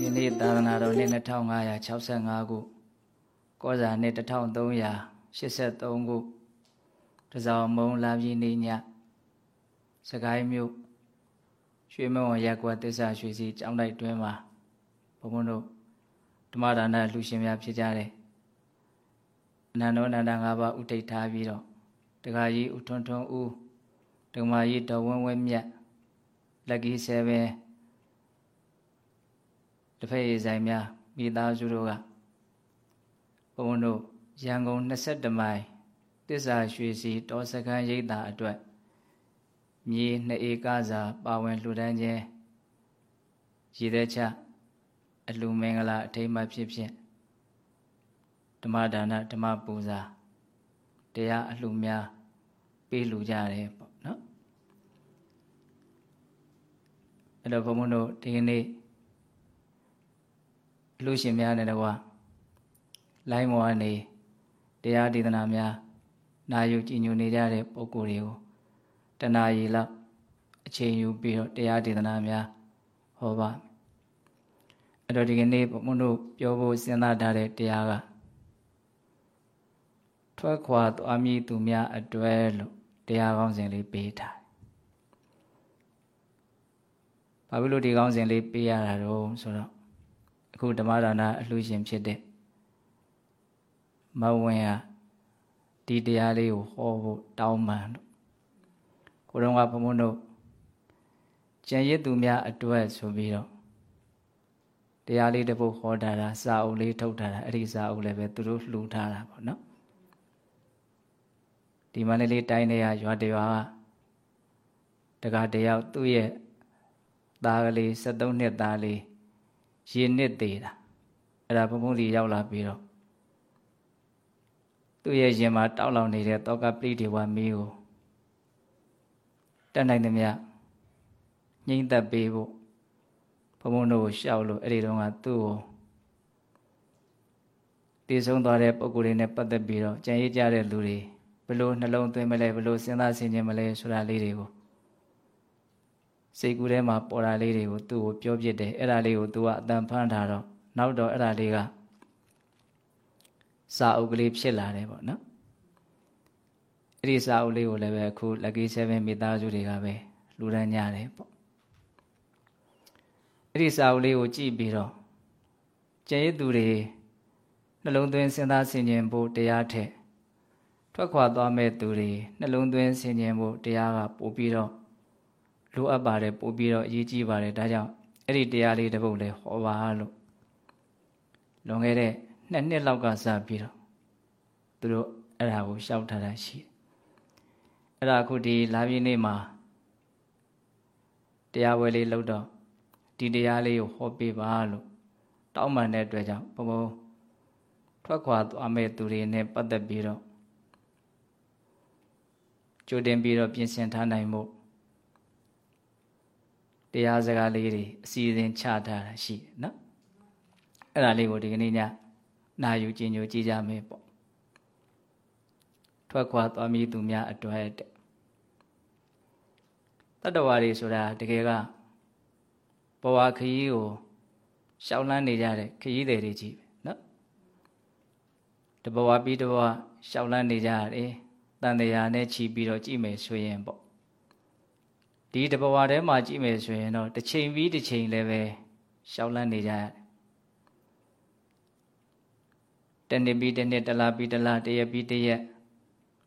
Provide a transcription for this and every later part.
ဒီနေ့သာသနာတော်နှစ်2565ခုကောဇာနှစ်1383ခုတစောင်းမုံလာပြည်နေညစကိုင်းမြို့ရွှေမဝရက်ကွက်တစ္ဆာရွှေစီကျောင်းတိုက်တွင်မှာဘုံဘုံတို့ဓမ္မဒါနလှူရှင်များဖြစ်ကြတယ်အနန္တောအနန္တ၅ပါးဥထိတ်ထားပြီးတော့တခါကြီးဥထွန်းထွန်းဦးဓမ္မကြီးတော်ဝင်းဝင်းမြတ်လက်ကီး7 တစ်ဖက်ရေးဆိုင်များမိသားစုတို့ကဘုန်းတို့ရန်ကုန်22မိုင်တစ္ဆာရွှေစီတောစခန်းရိပ်သာအတွက်မြေ2ဧကစာပါဝင်လှူဒန်းခြင်းရည်တဲ့ချအလူမင်္ဂလာအထိမ်းအမှတ်ဖြစ်ဖြင့်ဓမ္မဒါနဓမ္မပူဇာတရားအလှများပေးလူကြတယ်ပေါ့နော်အဲ့တော့ဘုန်းဘုန်းတို့ဒီကနေ့ လူရှင်များနဲ့တကွာလိုင်းမောကနေတရားဒေသနာများနာယူကြည်ညိုနေကြတဲ့ပုဂ္ဂိုလ်တွေကိုတဏှာရီလောက်အချိန်ယူပြီးတော့တရားဒေသနာများဟောပါအဲ့တော့ဒီကနေ့ဘုန်းတို့ပြောဖို့စဉ်းစားထားတဲ့တရားကထွက်ခွာသွားမည်သူများအတွဲလို့တရားကောင်းစဉ်လေးပေးထားဘာဖြစ်လို့ဒီကောင်းစဉ်လေးပေးရတာတော့ဆိုတော့ အခုဓမ္မဒါနအလှရှင်ဖြစ်တဲ့မဝင်းဟာဒီတရားလေးကိုဟောဖို့တောင်းပန်လို့ကိုတော်ကဘုံဘုံတို့ကျန်ရစ်သူများအတွက်ဆိုပြီးတော့တရားလေးတစ်ပုဒ်ဟောထားတာစာအုပ်လေးထုတ်ထားတာအဲ့ဒီစာအုပ်လည်းပဲသူတို့လှူထားတာပေါ့နော်ဒီမန္တလေးတိုင်းထဲကရွာတရွာကတကတယောက်သူ့ရဲ့သားကလေး73နှစ်သားလေး ရေနစ်သေးတာအဲ့ဒါဘုံဘုံစီရောက်လာပြီးတော့သူ့ရဲ့ရင်မှာတောက်လောင်နေတဲ့တောကပရိဒေဝမီးကိုတက်နိုင်သမျှငိမ့်သက်ပေးဖို့ဘုံဘုံတို့ကိုရှောက်လို့အဲ့ဒီတော့ကသူ့ကိုတည်ဆုံးသွားတဲ့ပုံကိုယ်တွေနဲ့ပတ်သက်ပြီးတော့ကြံရည်ကြတဲ့လူတွေဘလို့နှလုံးသွင်းမလဲဘလို့စဉ်းစားဆင်ခြင်မလဲဆိုတာလေးတွေကို စိတ်ကူးထဲမှာပေါ်တာလေးတွေကိုသူ့ကိုပြောပြတယ်အဲ့ဒါလေးကိုသူကအတန်ဖန်းထားတော့နောက်တော့အဲ့ဒါလေးကစာအုပ်ကလေးဖြစ်လာတယ်ပေါ့နော်အဲ့ဒီစာအုပ်လေးကိုလည်းပဲအခု lucky 7မိသားစုတွေကပဲလူဒန်းကြတယ်ပေါ့အဲ့ဒီစာအုပ်လေးကိုကြည့်ပြီးတော့ကျန်ရည်သူတွေနှလုံးသွင်းစဉ်းစားဆင်ခြင်ဖို့တရားထက်ထွက်ခွာသွားမဲ့သူတွေနှလုံးသွင်းဆင်ခြင်ဖို့တရားကပို့ပြီးတော့ လိုအပ်ပါတယ်ပို့ပြီးတော့အရေးကြီးပါတယ်ဒါကြောင့်အဲ့ဒီတရားလေးတစ်ပုဒ်လေးဟောပါလို့လွန်ခဲ့တဲ့နှစ်နှစ်လောက်ကစပြီးတော့သူတို့အဲ့ဒါကိုရှောက်ထားတာရှိတယ်အဲ့ဒါအခုဒီလာပြည့်နေ့မှာတရားဝဲလေးလုပ်တော့ဒီတရားလေးကိုဟောပေးပါလို့တောင်းပန်တဲ့အတွက်ကြောင့်ဘုံဘုံထွက်ခွာသွားမဲ့သူတွေနဲ့ပတ်သက်ပြီးတော့ကြိုတင်ပြီးတော့ပြင်ဆင်ထားနိုင်မှု တရားစကားလေးတွေအစီအစဉ်ချထားတာရှိတယ်နော်အဲ့ဒါလေးကိုဒီကနေ့ညနာယူကြည်ညိုကြည်ကြမယ်ပေါ့ထွက်ခွာသွားမည်သူများအတွက်တဲ့တတ္တဝါတွေဆိုတာတကယ်ကဘဝခရီးကိုရှောက်လန်းနေကြတဲ့ခရီးသည်တွေကြီးပဲနော်တဘဝပြီးတဘဝရှောက်လန်းနေကြရတယ်တန်တရားနဲ့ခြီးပြီးတော့ကြည့်မယ်ဆိုရင်ပေါ့ ဒီတဘဝထဲမှာကြည့်မယ်ဆိုရင်တော့တစ်ချိန်ပြီးတစ်ချိန်လည်းပဲရှောက်လန်းနေကြရတယ်တနေ့ပြီးတနေ့တလားပြီးတလားတရက်ပြီးတရက်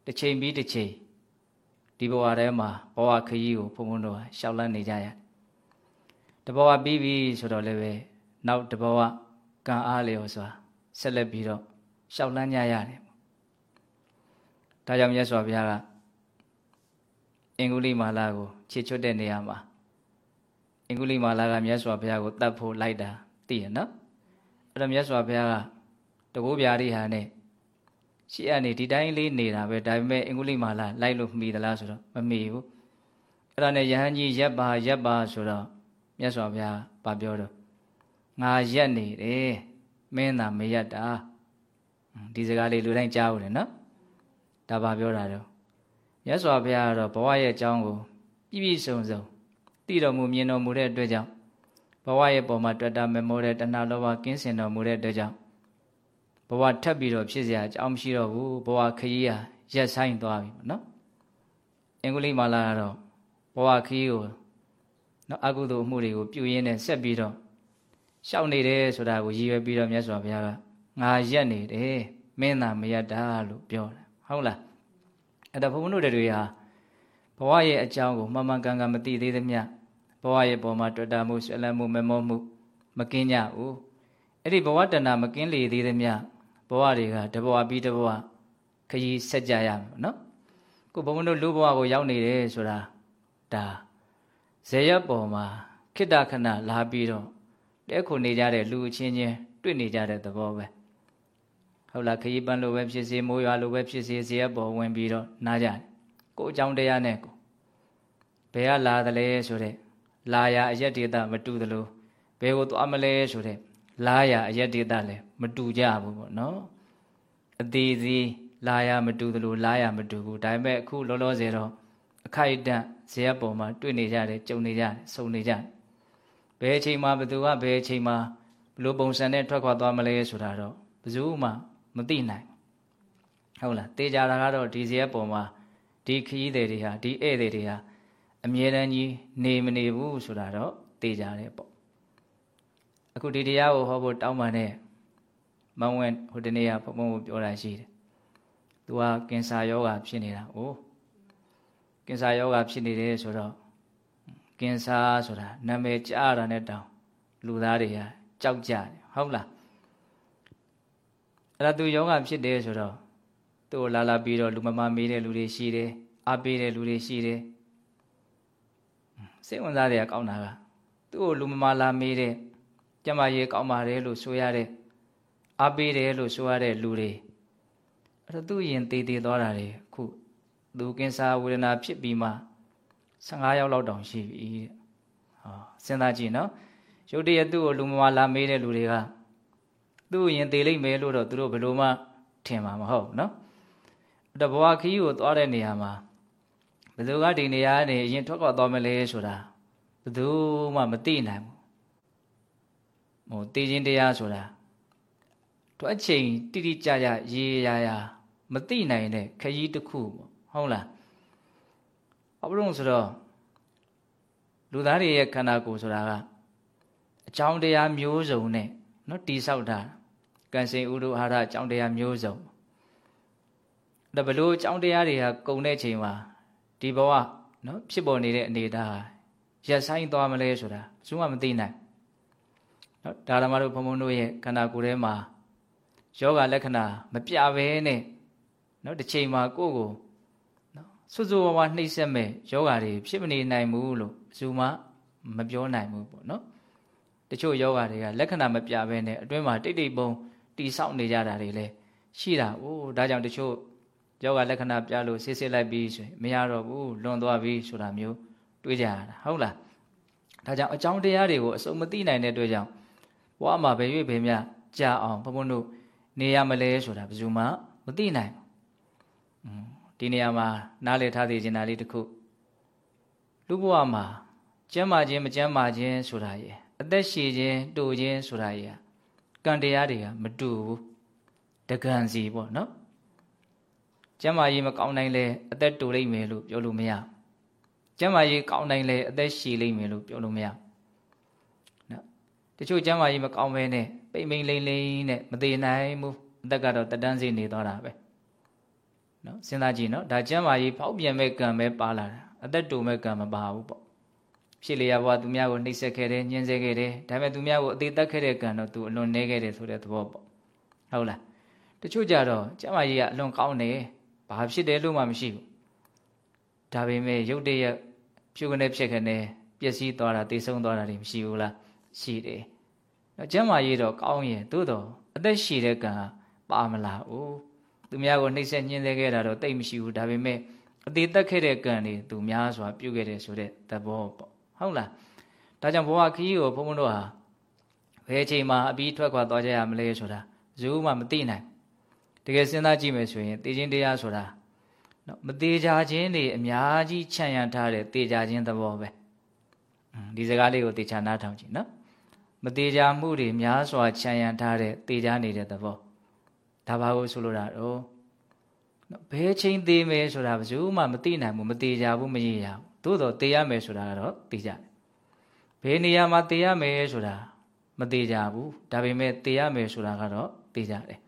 တစ်ချိန်ပြီးတစ်ချိန်ဒီဘဝထဲမှာဘဝခရီးကိုဘုံဘုံတို့ရှောက်လန်းနေကြရတယ်တဘဝပြီးပြီဆိုတော့လည်းပဲနောက်တဘဝကံအားလျော်စွာဆက်လက်ပြီးတော့ရှောက်လန်းကြရတယ်ဒါကြောင့်မြတ်စွာဘုရားကအင်္ဂုလိမာလာကို ခြေချွတ်တဲ့နေရာမှာအင်္ဂုလိမာလာကမြတ်စွာဘုရားကိုတတ်ဖို့လိုက်တာသိရနော်အဲ့တော့မြတ်စွာဘုရားကတကူပြားလေးဟာနဲ့ရှေ့ကနေဒီတိုင်းလေးနေတာပဲဒါပေမဲ့အင်္ဂုလိမာလာလိုက်လို့မိသလားဆိုတော့မမိဘူးအဲ့ဒါနဲ့ယဟန်ကြီးရက်ပါရက်ပါဆိုတော့မြတ်စွာဘုရားဗာပြောတော့ငါရက်နေတယ်မင်းသာမရက်တာဒီစကားလေးလူတိုင်းကြားဦးတယ်နော်ဒါဗာပြောတာတော့မြတ်စွာဘုရားကတော့ဘဝရဲ့အကြောင်းကို ပြည့်ပြည့်စုံစုံသိတော်မူမြင်တော်မူတဲ့အတွက်ကြောင့်ဘ ဘဝရဲ့ပုံမှာတွေ့တာမမောတဲ့တဏှာလောဘကင်းစင်တော်မူတဲ့အတွက်ကြောင့်ဘဝထပ်ပြီးတော့ဖြစ်เสียအကြောင်းမရှိတော့ဘူးဘဝခရီးဟာရက်ဆိုင်သွားပြီပေါ့နော်အင်္ဂလိပ်မာလာကတော့ဘဝခရီးကိုနော်အကုသိုလ်အမှုတွေကိုပြုရင်းနဲ့ဆက်ပြီးတော့ရှောက်နေတယ်ဆိုတာကိုရည်ရွယ်ပြီးတော့မြတ်စွာဘုရားကငါရက်နေတယ်မင်းသာမရက်တာလို့ပြောတယ်ဟုတ်လားအဲ့တော့ဘုန်းဘုန်းတို့တွေဟာ ဘဝရဲ့အကြောင်းကိုမှန်မှန်ကန်ကန်မသိသေးသမျှဘဝရဲ့ပုံမှာတွေ့တာမှုဆွေးလန်းမှုမမောမှုမကင်းကြဘူးအဲ့ဒီဘဝတဏမကင်းလေသေးသမျှဘဝတွေကတဘဝပြီးတဘဝခရီးဆက်ကြရမယ်နော်ကိုဘုံဘုံတို့လူဘဝကိုရောက်နေတယ်ဆိုတာဒါဇေယျပေါ်မှာခိတ္တခဏလာပြီးတော့တဲခုနေကြတဲ့လူအချင်းချင်းတွေ့နေကြတဲ့သဘောပဲဟုတ်လားခရီးပန်းလိုပဲဖြစ်စေမိုးရွာလိုပဲဖြစ်စေဇေယျပေါ်ဝင်ပြီးတော့နားကြတယ် ကိုအကြောင်းတရားနဲ့ကိုဘယ်ကလာသလဲဆိုတဲ့လာရအယက်ဒေတာမတူသလိုဘယ်ကိုသွားမလဲဆိုတဲ့လာရအယက်ဒေတာလည်းမတူကြဘူးပေါ့နော်အသေးသေးလာရမတူသလိုလာရမတူဘူးဒါပေမဲ့အခုလောလောဆယ်တော့အခိုက်အတန့်ဇေယျပေါ်မှာတွေ့နေကြတယ်ကြုံနေကြတယ်ဆုံနေကြတယ်ဘယ်အချိန်မှာဘသူကဘယ်အချိန်မှာဘလို့ပုံစံနဲ့ထွက်ခွာသွားမလဲဆိုတာတော့ဘယ်သူမှမသိနိုင်ဟုတ်လားတေးကြတာကတော့ဒီဇေယျပေါ်မှာ ဒီခရီးတွေတွေဟာဒီဧည့်သည်တွေဟာအမြဲတမ်းကြီးနေမနေဘူးဆိုတာတော့တေးကြတယ်ပေါ့အခုဒီတရားကိုဟောဖို့တောင်းပန်တဲ့မဝင်းဟိုတနေ့ကဘုံဘုံကိုပြောတာရှိတယ်သူကကင်ဆာယောဂဖြစ်နေတာ။အိုးကင်ဆာယောဂဖြစ်နေတယ်ဆိုတော့ကင်ဆာဆိုတာနာမည်ကြားတာနဲ့တောင်လူသားတွေကကြောက်ကြတယ်ဟုတ်လားအဲ့ဒါသူယောဂဖြစ်တယ်ဆိုတော့ သူ့ကိုလာလာပြီးတော့လူမမမေးတဲ့လူတွေရှိတယ်အားပေးတဲ့လူတွေရှိတယ်စိတ်ဝင်စားတွေကကောင်းတာကသူ့ကိုလူမမလာမေးတဲ့ကျမရေကောင်းပါတယ်လို့ဆိုရတဲ့အားပေးတယ်လို့ဆိုရတဲ့လူတွေအဲ့တော့သူ့ရင်တည်တည်သွားတာတွေခုသူကင်ဆာဝေဒနာဖြစ်ပြီးမှ15ရောက်လောက်တောင်ရှိပြီတဲ့ဟောစဉ်းစားကြည့်နော်ရုတ်တရက်သူ့ကိုလူမမလာမေးတဲ့လူတွေကသူ့ရင်တည်လိမ့်မယ်လို့တော့သူတို့ဘယ်လိုမှထင်မှာမဟုတ်နော်အဲ့ တော့ဘဝခီးကိုသွားတဲ့နေရာမှာဘယ်သူကဒီနေရာကနေအရင်ထွက်ခွာသွားမလဲဆိုတာဘယ်သူမှမသိနိုင်ဘူးဟိုတည်ခြင်းတရားဆိုတာတော့အချိန်တိတိကျကျရေရာရာမသိနိုင်တဲ့ခရီးတစ်ခုပေါ့ဟုတ်လားဘာလို့ဆိုတော့လူသားတွေရဲ့ခန္ဓာကိုယ်ဆိုတာကအကြောင်းတရားမျိုးစုံနဲ့နော်တိဆောက်တာကံစင်ဥဒုဟာရအကြောင်းတရားမျိုးစုံ ဒါဘလို့အကြောင်းတရားတွေဟာကုံတဲ့ချိန်မှာဒီဘဝနော်ဖြစ်ပေါ်နေတဲ့အနေအထားရက်ဆိုင်သွားမလဲဆိုတာဘယ်သူမှမသိနိုင်နော်ဒါရမတို့ဘုံဘုံတို့ရဲ့ခန္ဓာကိုယ်ထဲမှာယောဂလက္ခဏာမပြဘဲနဲ့နော်တစ်ချိန်မှာကိုယ့်ကိုနော်စွစွဝါးဝါနှိမ့်ဆက်မဲ့ယောဂါတွေဖြစ်မနေနိုင်ဘူးလို့ဘယ်သူမှမပြောနိုင်ဘူးပေါ့နော်တချို့ယောဂါတွေကလက္ခဏာမပြဘဲနဲ့အတွင်းမှာတိတ်တိတ်ပုံတီဆောက်နေကြတာတွေလည်းရှိတာ။အိုးဒါကြောင့်တချို့ ယောဂလက္ခဏာပြလို့ဆေးဆေးလိုက်ပြီးဆိုရင်မရတော့ဘူးလွန်သွားပြီဆိုတာမျိုးတွေးကြရတာဟုတ်လားဒါကြောင့်အကြောင်းတရားတွေကိုအစုံမသိနိုင်တဲ့အတွက်ကြောင့်ဘဝမှာဘယ်၍ဘယ်မြကြာအောင်ဘုံဘုံတို့နေရမလဲဆိုတာဘယ်သူမှမသိနိုင်ဘူးဒီနေရာမှာနားလည်ထားသေးချင်တာလေးတစ်ခုလူဘဝမှာကျမ်းမာခြင်းမကျမ်းမာခြင်းဆိုတာရယ်အသက်ရှည်ခြင်းတူခြင်းဆိုတာရယ်ကံတရားတွေကမတူဘူးတကံစီပေါ့နော် ကျမ်းမာရေးမကောင်းနိုင်လဲအသက်တူလိမ့်မယ်လို့ပြောလို့မရကျမ်းမာရေးကောင်းနိုင်လဲအသက်ရှည်လိမ့်မယ်လို့ပြောလို့မရနော်တချို့ကျမ်းမာရေးမကောင်းပဲနဲ့ပိမ့်ပိမ့်လိမ့်လိမ့်နဲ့မသေးနိုင်ဘူးအသက်ကတော့တတန်းစီနေသွားတာပဲနော်စဉ်းစားကြည့်နော်ဒါကျမ်းမာရေးဖောက်ပြန်မဲ့ကံပဲပါလာတာအသက်တူမဲ့ကံမပါဘူးပေါ့ဖြစ်လျာဘဝသူများကိုနှိပ်စက်ခဲ့တယ်ညှင်းဆဲခဲ့တယ်ဒါပေမဲ့သူများကိုအသေးသက်ခဲ့တဲ့ကံတော့သူအလွန်နေခဲ့တယ်ဆိုတဲ့သဘောပေါ့ဟုတ်လားတချို့ကြတော့ကျမ်းမာရေးကအလွန်ကောင်းတယ် ဘာဖြစ်တယ်လို့မှမရှိဘူးဒါပေမဲ့ရုတ်တရက်ဖြုတ်ကနေဖြစ်ခနဲ့ပျက်စီးသွားတာတိတ်ဆုံးသွားတာတွေမရှိဘူးလားရှိတယ်။ကျမ်းမာရေးတော့ကောင်းရင်သို့တော့အသက်ရှည်တဲ့ကံပါမလား။အိုးသူများကိုနှိမ့်ဆက်ညှင်းဆဲခဲ့တာတော့တိတ်မရှိဘူးဒါပေမဲ့အသေးသက်ခဲ့တဲ့ကံတွေသူများစွာပြုခဲ့တယ်ဆိုတဲ့သဘောပေါ့ဟုတ်လား။ဒါကြောင့်ဘဝခရီးကိုဘုန်းဘုန်းတို့ဟာဘယ်အချိန်မှာအပြီးထွက်ခွာသွားကြရမလဲဆိုတာဇူးမှမသိနိုင် တကယ်စဉ်းစားကြည့်မယ်ဆိုရင်တေခြင်းတရားဆိုတာနော်မသေးကြခြင်းတွေအများကြီးခြံရံထားတဲ့တေကြခြင်းသဘောပဲဒီစကားလေးကိုတေချာနားထောင်ကြည့်နော်သေးကြမှုတွေများစွာခြံရံထားတဲ့သေချာနေတဲ့သဘောဒါဘာကိုဆိုလိုတာတော့ဘယ်ချိန်သေးမယ်ဆိုတာဘယ်သူမှမသိနိုင်ဘူးမသေးကြဘူးမရရဘူးသို့တော့သေရမယ်ဆိုတာကတော့သိကြတယ်ဘယ်နေရာမှာသေရမယ်ဆိုတာမသေးကြဘူးဒါပေမဲ့သေရမယ်ဆိုတာကတော့သိကြတယ်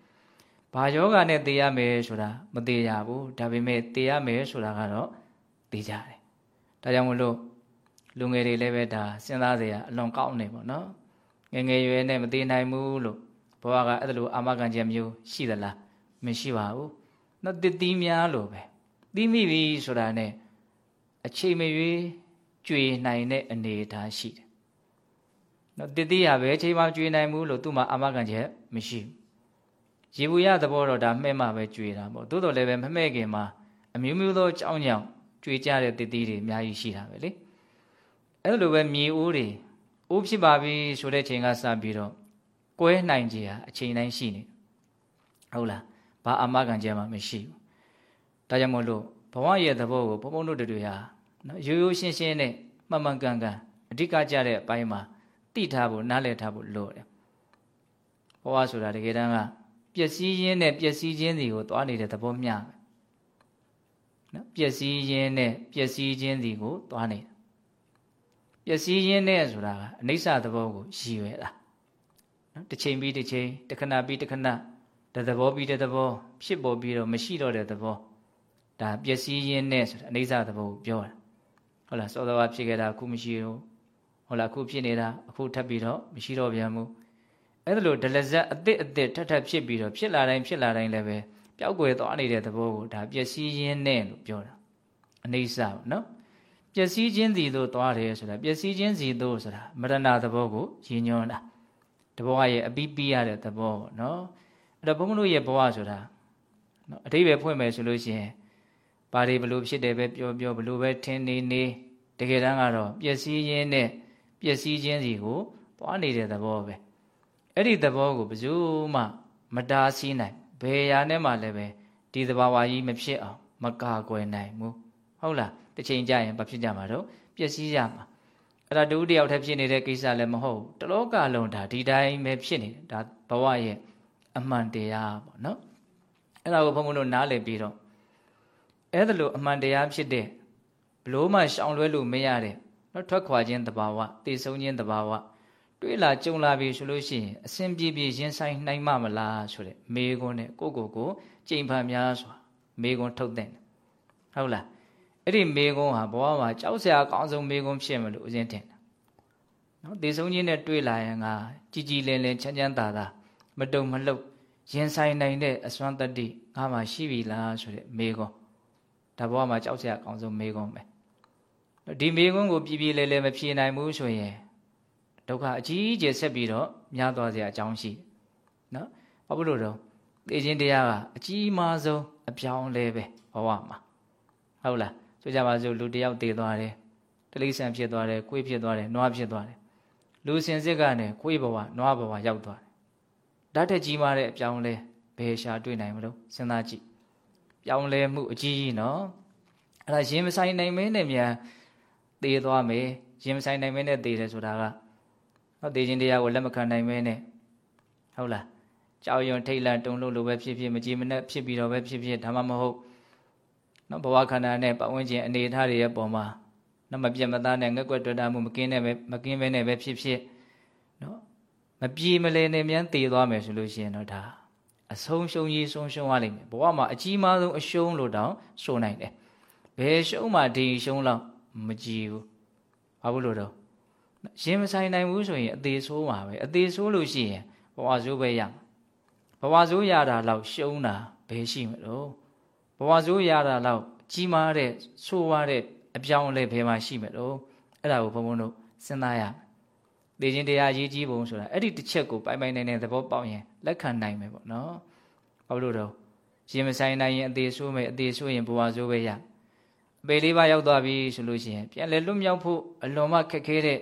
ဘာယောဂနဲ့သေရမယ်ဆိုတာမသေးကြဘူးဒါပေမဲ့သေရမယ်ဆိုတာကတော့သိကြတယ်ဒါကြောင့်မလို့လူငယ်တွေလည်းပဲဒါစဉ်းစားစရာအလွန်ကောင်းနေပေါ့နော်ငငယ်ရွယ်နဲ့မသေးနိုင်ဘူးလို့ဘဝကအဲ့လိုအာမခံချက်မျိုးရှိသလားမရှိပါဘူးနော်တတိများလို့ပဲသိမိပြီဆိုတာနဲ့အချိန်မရွေးကြွေနိုင်တဲ့အနေအထားရှိတယ်နော်တတိရပဲအချိန်မှကြွေနိုင်ဘူးလို့သူ့မှာအာမခံချက်မရှိဘူး ရေဘူးရသဘောတော့ဒါမှဲ့မှပဲကြွေတာပေါ့သို့တော်လည်းပဲမမှဲ့ခင်မှာအမျိုးမျိုးသောအကြောင်းကြောင့်ကြွေကြတဲ့တတိတွေအများကြီးရှိတာပဲလေအဲ့လိုပဲမြေအိုးတွေအိုးဖြစ်ပါပြီဆိုတဲ့ချိန်ကစပြီးတော့ကွဲနိုင်ကြဟာအချိန်တိုင်းရှိနေဟုတ်လားဘာအာမခံချက်မှမရှိဘူးဒါကြောင့်မို့လို့ဘဝရဲ့သဘောကိုဘုံဘုံတို့တွေဟာနော်ရိုးရိုးရှင်းရှင်းနဲ့မှန်မှန်ကန်ကန်အဓိကကြတဲ့အပိုင်းမှာသိထားဖို့နားလည်ထားဖို့လိုတယ်ဘဝဆိုတာတကယ်တမ်းက ပျက်စီးခြင်းနဲ့ပျက်စီးခြင်းတွေကိုသွားနေတဲ့သဘောမျှပဲနော်ပျက်စီးခြင်းနဲ့ပျက်စီးခြင်းတွေကိုသွားနေတာပျက်စီးခြင်းနဲ့ဆိုတာကအနိစ္စသဘောကိုရည်ရွယ်တာနော်တစ်ချိန်ပြီးတစ်ချိန်တစ်ခဏပြီးတစ်ခဏတသဘောပြီးတဲ့သဘော ဖြစ်ပေါ်ပြီးတော့မရှိတော့တဲ့သဘောဒါပျက်စီးခြင်းနဲ့ဆိုတာအနိစ္စသဘောကိုပြောတာဟုတ်လားစောစောကဖြစ်ခဲ့တာအခုမရှိဘူးဟုတ်လားအခုဖြစ်နေတာအခုထပ်ပြီးတော့မရှိတော့ပြန်ဘူး အဲ့ဒါလိုဒလဇက်အစ်စ်အစ်စ်ထပ်ထပ်ဖြစ်ပြီးတော့ဖြစ်လာတိုင်းဖြစ်လာတိုင်းလည်းပဲပျောက်ကွယ်သွားနေတဲ့သဘောကိုဒါပျက်စီးခြင်းနဲ့လို့ပြောတာအနိစ္စပေါ့နော်ပျက်စီးခြင်းစီသို့သွားတယ်ဆိုတာပျက်စီးခြင်းစီသို့ဆိုတာမရဏသဘောကိုရည်ညွှန်းတာတဘောရဲ့အပိပိရတဲ့သဘောပေါ့နော်အဲ့တော့ဘုန်းဘုလို့ရဲ့ဘဝဆိုတာနော်အတိပဲဖွင့်မယ်ဆိုလို့ရှိရင်ဘာတွေဘလို့ဖြစ်တယ်ပဲပြောပြောဘလို့ပဲထင်းနေနေတကယ်တမ်းကတော့ပျက်စီးခြင်းနဲ့ပျက်စီးခြင်းစီကိုသွားနေတဲ့သဘောပဲ အဲ့ဒီသဘောကိုဘယ်သူမှမတားဆီးနိုင်ဘယ်ရာနဲ့မှလည်းပဲဒီသဘာဝကြီးမဖြစ်အောင်မကာကွယ်နိုင်ဘူးဟုတ်လားတစ်ချိန်ကြာရင်ဘာဖြစ်ကြမှာတော့ပျက်စီးကြမှာအဲ့ဒါတူတယောက်တည်းဖြစ်နေတဲ့ကိစ္စလည်းမဟုတ်တလောကလုံးဒါဒီတိုင်းပဲဖြစ်နေတယ်ဒါဘဝရဲ့အမှန်တရားပေါ့နော်အဲ့ဒါကိုဘုန်းဘုန်းတို့နားလည်ပြီးတော့အဲ့ဒါလိုအမှန်တရားဖြစ်တဲ့ဘလို့မှရှောင်လွဲလို့မရတဲ့နော်ထွက်ခွာခြင်းတဘာဝသိဆုံးခြင်းတဘာဝ တွေ့လာကြုံလာပြီဆိုလို့ရှိရင်အစဉ်ပြေပြေရင်ဆိုင်နိုင်မှမလားဆိုတဲ့မေခွန်းနဲ့ကိုကိုကိုကြိမ်ဖန်များစွာမေခွန်းထုတ်တဲ့ဟုတ်လားအဲ့ဒီမေခွန်းဟာဘဝမှာကြောက်စရာအကောင်းဆုံးမေခွန်းဖြစ်မလို့အရင်တင်တာနော်သေဆုံးခြင်းနဲ့တွေ့လာရင်ကကြည်ကြည်လင်လင်ချမ်းချမ်းသာသာမတုံမလှုပ်ရင်ဆိုင်နိုင်တဲ့အစွမ်းတတ္တိငါမှရှိပြီလားဆိုတဲ့မေခွန်းဒါဘဝမှာကြောက်စရာအကောင်းဆုံးမေခွန်းပဲဒီမေခွန်းကိုပြပြလဲလဲမဖြေနိုင်ဘူးဆိုရင် ဒုက္ခအကြီးအကျယ်ဆက်ပြီးတော့များသွားစရာအကြောင်းရှိနော်ဘာဖြစ်လို့တော့သိခြင်းတရားကအကြီးမားဆုံးအပြောင်းလဲပဲဘဝမှာဟုတ်လားဆိုကြပါစို့လူတယောက်တည်သွားတယ်တလိษံဖြစ်သွားတယ်ကိုယ်ဖြစ်သွားတယ်နွားဖြစ်သွားတယ်လူစင်စစ်ကနေကိုယ်ဘဝနွားဘဝရောက်သွားတယ်ဓာတ်ထက်ကြီးမားတဲ့အပြောင်းလဲဘယ်ရှာတွေ့နိုင်မလို့စဉ်းစားကြည့်ပြောင်းလဲမှုအကြီးကြီးနော်အဲ့ဒါရင်မဆိုင်နိုင်မင်းနဲ့မြန်သေသွားမယ်ရင်မဆိုင်နိုင်မင်းနဲ့သေတယ်ဆိုတာက နော်သေခြင်းတရားကိုလက်မခံနိုင်မင်းနဲ့ဟုတ်လားကြောက်ရွံထိတ်လန့်တုန်လှုပ်လိုပဲဖြစ်ဖြစ်မကြည်မနဲ့ဖြစ်ပြီးတော့ပဲဖြစ်ဖြစ်ဒါမှမဟုတ်နော်ဘဝခန္ဓာနဲ့ပတ်ဝန်းကျင်အနေအထားတွေရဲ့ပုံမှာနော်မပြတ်မသားနဲ့ငက်ွက်တွေ့တာမှုမကင်းနဲ့ပဲမကင်းပဲနဲ့ပဲဖြစ်ဖြစ်နော်မပြေမလဲနဲ့မြန်တည်သွားမယ်ဆိုလို့ရှိရင်တော့ဒါအဆုံးရှုံးကြီးဆုံးရှုံးရလိမ့်မယ်ဘဝမှာအကြီးမားဆုံးအရှုံးလို့တောင်ဆိုနိုင်တယ်ဘယ်ရှုံးမှဒီရှုံးတော့မကြည့်ဘူးဘာလို့လို့တော့ ရင်မဆိုင်နိုင်ဘူးဆိုရင်အသေးဆိုးမှာပဲအသေးဆိုးလို့ရှိရင်ဘဝဆိုးပဲရဘဝဆိုးရတာတော့ရှုံးတာဘယ်ရှိမလို့ဘဝဆိုးရတာတော့ကြီးမားတဲ့ဆိုးရတဲ့အပြောင်းလဲဘယ်မှာရှိမလို့အဲ့ဒါကိုဘုံဘုံတို့စဉ်းစားရသေခြင်းတရားရေးကြီးပုံဆိုတာအဲ့ဒီတစ်ချက်ကိုပိုင်ပိုင်နိုင်တဲ့သဘောပေါက်ရင်လက်ခံနိုင်မယ်ပေါ့နော်ဘာလို့တော့ရင်မဆိုင်နိုင်ရင်အသေးဆိုးမယ်အသေးဆိုးရင်ဘဝဆိုးပဲရအပေလေးပါရောက်သွားပြီဆိုလို့ရှိရင်ပြန်လဲလွတ်မြောက်ဖို့အလွန်မှခက်ခဲတဲ့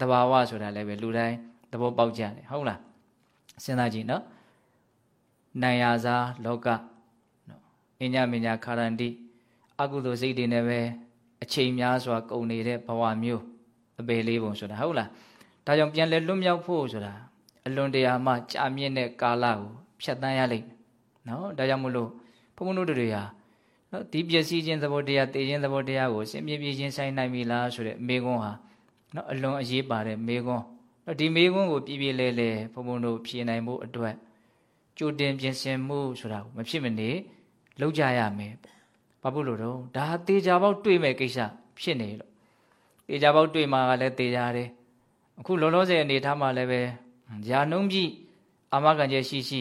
တဘာဝဆိုတာလည်းပဲလူတိုင်းသဘောပေါက်ကြတယ်ဟုတ်လားစဉ်းစားကြည့်နော်နိုင်ရစားလောကနော်အညမညာခါရန္တိအကုသိုလ်စိတ်တွေနဲ့ပဲအချိန်များစွာကုန်နေတဲ့ဘဝမျိုးအပေလေးပုံဆိုတာဟုတ်လားဒါကြောင့်ပြန်လဲလွတ်မြောက်ဖို့ဆိုတာအလွန်တရာမှကြာမြင့်တဲ့ကာလကိုဖြတ်တန်းရလိမ့်မယ်နော်ဒါကြောင့်မလို့ဘုံဘုံတို့တွေဟာနော်ဒီပျက်စီးခြင်းသဘောတရားတည်ခြင်းသဘောတရားကိုစင်ပြေပြေချင်းဆိုင်နိုင်ပြီလားဆိုတဲ့မေခွန်းဟာ နော်အလွန်အရေးပါတဲ့မေခွန်းနော်ဒီမေခွန်းကိုပြပြလဲလဲဘုံဘုံတို့ဖြေနိုင်ဖို့အတွက်ကြိုတင်ပြင်ဆင်မှုဆိုတာကိုမဖြစ်မနေလုပ်ကြရမယ်ဘာဖြစ်လို့တော့ဒါတေချာပေါက်တွေ့မဲ့ကိစ္စဖြစ်နေလို့တေချာပေါက်တွေ့မှာကလည်းတေချာတယ်အခုလောလောဆယ်အနေထားမှာလည်းပဲญาနှုံးပြီးအာမခံချက်ရှိရှိ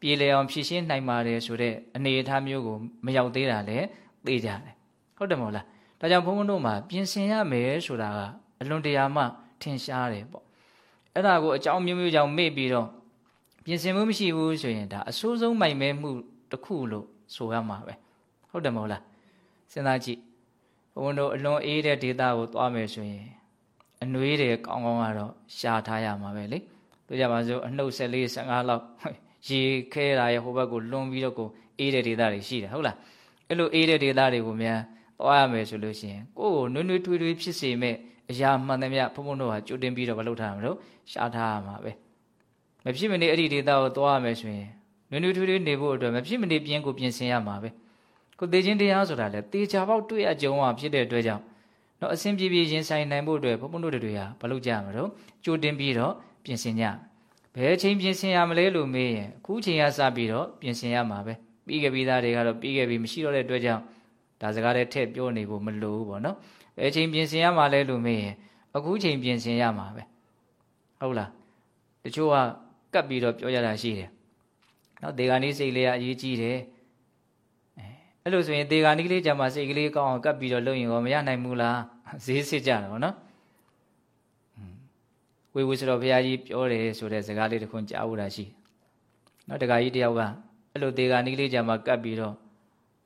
ပြေလည်အောင်ဖြည့်ရှင်းနိုင်ပါတယ်ဆိုတဲ့အနေအထားမျိုးကိုမရောက်သေးတာလည်းသိကြတယ်ဟုတ်တယ်မဟုတ်လားဒါကြောင့်ဘုန်းဘုန်းတို့မှာပြင်ဆင်ရမယ်ဆိုတာက အလွန်တရာမှထင်ရှားတယ်ပေါ့အဲ့ဒါကိုအကြောင်းမျိုးမျိုးကြောင့်မေ့ပြီးတော့ပြင်ဆင်မှုမရှိဘူးဆိုရင်ဒါအဆိုးဆုံးမိုင်မဲမှုတစ်ခုလို့ဆိုရမှာပဲဟုတ်တယ်မဟုတ်လားစဉ်းစားကြည့်ဘုန်းဘုန်းတို့အလွန်အေးတဲ့ဒေတာကိုသွားမယ်ဆိုရင်အနှွေးတွေကောင်းကောင်းကတော့ရှာထားရမှာပဲလေတို့ကြပါစို့အနှုတ်14 15လောက်ရေခဲတာရဲ့ဟိုဘက်ကိုလွန်ပြီးတော့ကိုအေးတဲ့ဒေတာတွေရှိတယ်ဟုတ်လားအဲ့လိုအေးတဲ့ဒေတာတွေကိုများသွားရမယ်ဆိုလို့ရှိရင်ကိုယ်ကိုနွေ့နွေ့ထွေးထွေးဖြစ်စေမဲ့ အရာမှန်သမျှဘုံဘုံတို့ဟာကြိုတင်ပြီးတော့မလုပ်ထားမှာလို့ရှားထားရမှာပဲမဖြစ်မနေအဲ့ဒီဒေတာကိုသွားရမယ်ဆိုရင်နွေ့နွေ့ထွေးထွေးနေဖို့အတွက်မဖြစ်မနေပြင်ကိုပြင်ဆင်ရမှာပဲကိုသေခြင်းတရားဆိုတာလေသေချာပေါက်တွေ့ရကြုံအောင်ဖြစ်တဲ့အတွက်ကြောင့်တော့အစဉ်ပြေပြေရင်ဆိုင်နိုင်ဖို့အတွက်ဘုံဘုံတို့တွေဟာမလုပ်ကြမှာတော့ကြိုတင်ပြီးတော့ပြင်ဆင်ကြဘယ်ချိန်ပြင်ဆင်ရမလဲလို့မေးရင်အခုချိန်ကစပြီးတော့ပြင်ဆင်ရမှာပဲပြီးခဲ့ပြီးသားတွေကတော့ပြီးခဲ့ပြီးမရှိတော့တဲ့အတွက်ကြောင့်ဒါစကားတွေထည့်ပြောနေဖို့မလိုဘူးပေါ့နော် ဘယ်ချိန်ပြင်ဆင်ရမှာလဲလို့မေးရင်အခုချိန်ပြင်ဆင်ရမှာပဲဟုတ်လားတချို့ကကပ်ပြီးတော့ပြောကြတာရှိတယ်နော်ဒေဂာနီးစိတ်လေးကအရေးကြီးတယ်အဲ့လိုဆိုရင်ဒေဂာနီးလေးကြမှာစိတ်ကလေးကောင်းအောင်ကပ်ပြီးတော့လုပ်ရင်ရောမရနိုင်ဘူးလားဈေးစစ်ကြတာပေါ့နော်ဝေဝေဆိုတော့ဘုရားကြီးပြောတယ်ဆိုတဲ့စကားလေးတစ်ခွန်းကြားဖို့တာရှိနော်တခါကြီးတယောက်ကအဲ့လိုဒေဂာနီးလေးကြမှာကပ်ပြီးတော့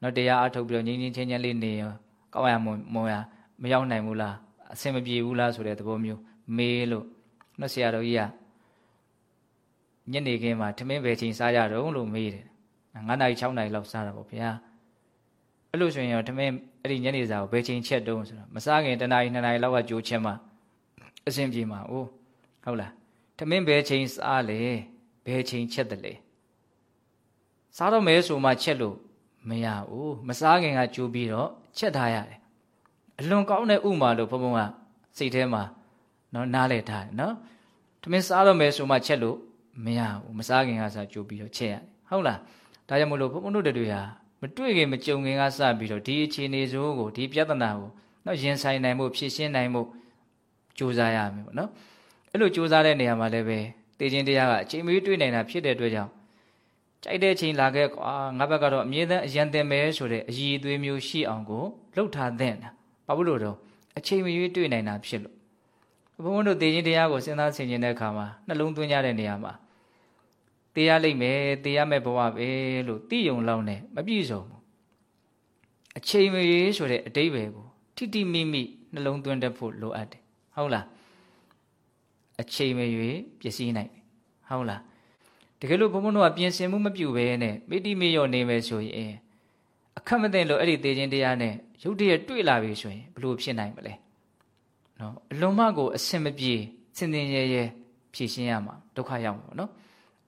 နော်တရားအထုတ်ပြီးတော့ငြင်းငြင်းချင်းချင်းလေးနေရောကောင်းရမွန်မွန်ရ မရောက်နိုင်ဘူးလားအဆင်မပြေဘူးလားဆိုတဲ့သဘောမျိုးမေးလို့နော်ဆရာတော်ကြီးကညနေခင်းမှာထမင်းပဲချိန်စားကြတော့လို့မေးတယ်9နာရီ6နာရီလောက်စားတာပေါ့ဗျာအဲ့လိုဆိုရင်တော့ထမင်းအဲ့ဒီညနေစာကိုဘယ်ချိန်ချက်တုံးဆိုတော့မစားခင်တနာရီ2နာရီလောက်ကကြိုးချက်မှအဆင်ပြေမှာအိုးဟုတ်လားထမင်းဘယ်ချိန်စားလဲဘယ်ချိန်ချက်တယ်လဲစားတော့မဲဆိုမှချက်လို့မရဘူးမစားခင်ကကြိုးပြီးတော့ချက်ထားရတယ် အလွန်ကောင်းတဲ့ဥမာလို့ဘုံဘုံကစိတ်ထဲမှာနော်နားလည်ထားတယ်နော်ထမင်းစားတော့မယ်ဆိုမှချက်လို့မရဘူးမစားခင်ကစားကြိုးပြီးတော့ချက်ရတယ်ဟုတ်လားဒါကြောင့်မလို့ဘုံဘုံတို့တွေဟာမတွေ့ခင်မကြုံခင်ကစပြီးတော့ဒီအခြေအနေစိုးကိုဒီပြဿနာကိုနော်ရင်ဆိုင်နိုင်မှုဖြည့်ရှင်းနိုင်မှုကြိုးစားရမယ်ပေါ့နော်အဲ့လိုကြိုးစားတဲ့နေရာမှာလည်းပဲတေခြင်းတရားကအချိန်မီတွေ့နိုင်တာဖြစ်တဲ့အတွက်ကြောင့်ကြိုက်တဲ့ချိန်လာခဲ့ကွာငါဘက်ကတော့အမြဲတမ်းအရန်တင်မယ်ဆိုတဲ့အည်အသွေးမျိုးရှိအောင်ကိုလှုပ်ထားတဲ့နာ ဘာဖြစ်လို့တော့အချိန်မီတွေ့နိုင်တာဖြစ်လို့ဘုန်းဘုန်းတို့တေခြင်းတရားကိုစဉ်းစားဆင်ခြင်တဲ့အခါမှာနှလုံးသွင်းကြတဲ့နေရာမှာတေးရလိမ့်မယ်တေးရမယ့်ဘဝပဲလို့သိယုံလောက်နဲ့မပြည့်စုံဘူးအချိန်မရွေးဆိုတဲ့အတိတ်ပဲကိုထိတိမိမိနှလုံးသွင်းတတ်ဖို့လိုအပ်တယ်ဟုတ်လားအချိန်မရွေးပျက်စီးနိုင်တယ်ဟုတ်လားတကယ်လို့ဘုံဘုံတို့ကပြင်ဆင်မှုမပြုဘဲနဲ့မိတိမေရောနေမယ်ဆိုရင်အခက်မသိလို့အဲ့ဒီသေခြင်းတရားနဲ့ ရုပ်တရက်တွေ့လာပြီဆိုရင်ဘလို့ဖြစ်နိုင်မလဲနော်အလွန်မှကိုအစင်မပြေစင်စင်ရဲရဲဖြည့်ရှင်းရမှာဒုက္ခရောက်မှာနော်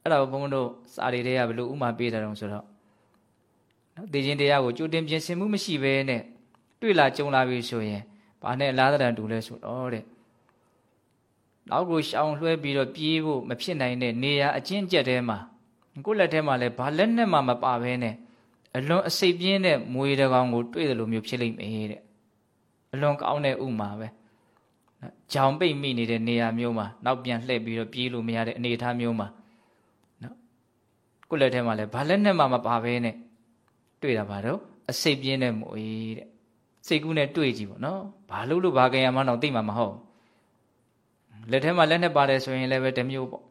အဲ့ဒါကိုဘုန်းဘုန်းတို့စာရီတွေကဘယ်လိုဥမာပေးတာတုံးဆိုတော့နော်သေခြင်းတရားကိုကြိုတင်ပြင်ဆင်မှုမရှိဘဲနဲ့တွေ့လာကြုံလာပြီဆိုရင်ဘာနဲ့အလားတန်တူလဲဆိုတော့တဲ့နောက်ကိုရှောင်လွှဲပြီးတော့ပြေးဖို့မဖြစ်နိုင်တဲ့နေရာအချင်းကျက်ထဲမှာကိုယ့်လက်ထဲမှာလည်းဘာလက်နဲ့မှမပါဘဲနဲ့ အလွန်အစိတ်ပြင်းတဲ့မွေတကောင်ကိုတွေ့တယ်လို့မျိုးဖြစ်လိမ့်မယ်တဲ့အလွန်ကောင်းတဲ့ဥမာပဲ။ကြောင်ပိတ်မိနေတဲ့နေရာမျိုးမှာနောက်ပြန်လှည့်ပြီးတော့ပြေးလို့မရတဲ့အနေအထားမျိုးမှာကိုယ့်လက်ထဲမှာလည်းဘာလက်နဲ့မှမပါဘဲနဲ့တွေ့တာပါတော့အစိတ်ပြင်းတဲ့မွေတဲ့စိတ်ကူးနဲ့တွေ့ကြည့်ပေါ့နော်ဘာလို့လို့ဘာကြံရမှန်းတော့သိမှာမဟုတ်လက်ထဲမှာလက်နဲ့ပါတယ်ဆိုရင်လည်းပဲတစ်မျိုးပေါ့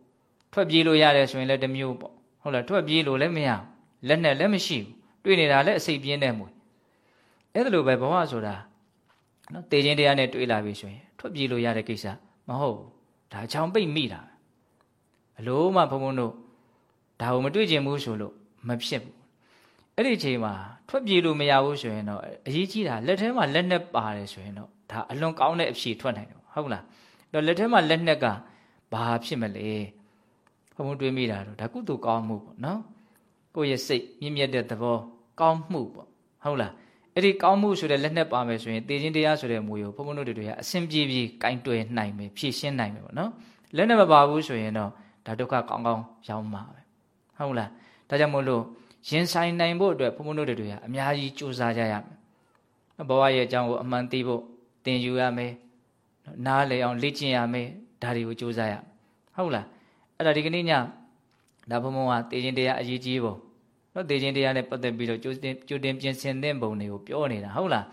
ထွက်ပြေးလို့ရတယ်ဆိုရင်လည်းတစ်မျိုးပေါ့ဟုတ်လားထွက်ပြေးလို့လည်းမရလက်နဲ့လည်းမရှိဘူး တွေ့နေတာလည်းအစိတ်ပြင်းတဲ့မွေအဲ့ဒါလိုပဲဘဝဆိုတာနော်တေခြင်းတရားနဲ့တွေ့လာပြီဆိုရင်ထွက်ပြေးလို့ရတဲ့ကိစ္စမဟုတ်ဒါချောင်ပိတ်မိတာအလို့မှဘုံဘုံတို့ဒါကိုမတွေ့ကျင်ဘူးဆိုလို့မဖြစ်ဘူးအဲ့ဒီအချိန်မှာထွက်ပြေးလို့မရဘူးဆိုရင်တော့အရေးကြီးတာလက်ထဲမှာလက်နဲ့ပါတယ်ဆိုရင်တော့ဒါအလွန်ကောင်းတဲ့အဖြေထွက်နိုင်တယ်ဟုတ်လားတော့လက်ထဲမှာလက်နဲ့ကဘာဖြစ်မလဲဘုံဘုံတွေးမိတာတော့ဒါကုသိုလ်ကောင်းမှုပေါ့နော် ကိုယ့်ရဲ့စိတ်မြင့်မြတ်တဲ့သဘောကောင်းမှုပေါ့ဟုတ်လားအဲ့ဒီကောင်းမှုဆိုတဲ့လက်နဲ့ပါမယ်ဆိုရင်တေခြင်းတရားဆိုတဲ့မူကိုဘုံဘုံတို့တွေကအစဉ်ပြေပြေကင်တွယ်နိုင်မယ်ဖြည့်ရှင်းနိုင်မယ်ပေါ့နော်လက်နဲ့မပါဘူးဆိုရင်တော့ဒါဒုက္ခကောင်းကောင်းရောက်မှာပဲဟုတ်လားဒါကြောင့်မို့လို့ရင်ဆိုင်နိုင်ဖို့အတွက်ဘုံဘုံတို့တွေကအများကြီးကြိုးစားကြရမယ်ဘဝရဲ့အကြောင်းကိုအမှန်သိဖို့သင်ယူရမယ်နားလည်အောင်လေ့ကျင့်ရမယ်ဒါတွေကိုကြိုးစားရဟုတ်လားအဲ့ဒါဒီကနေ့ည ဒါဘုံဘုံကတေခြင်းတရားအရေးကြီးပုံနော်တေခြင်းတရားနဲ့ပတ်သက်ပြီးတော့ကြိုတင်ကြိုတင်ပြင်ဆင်တဲ့ပုံတွေကိုပြောနေတာဟုတ်လား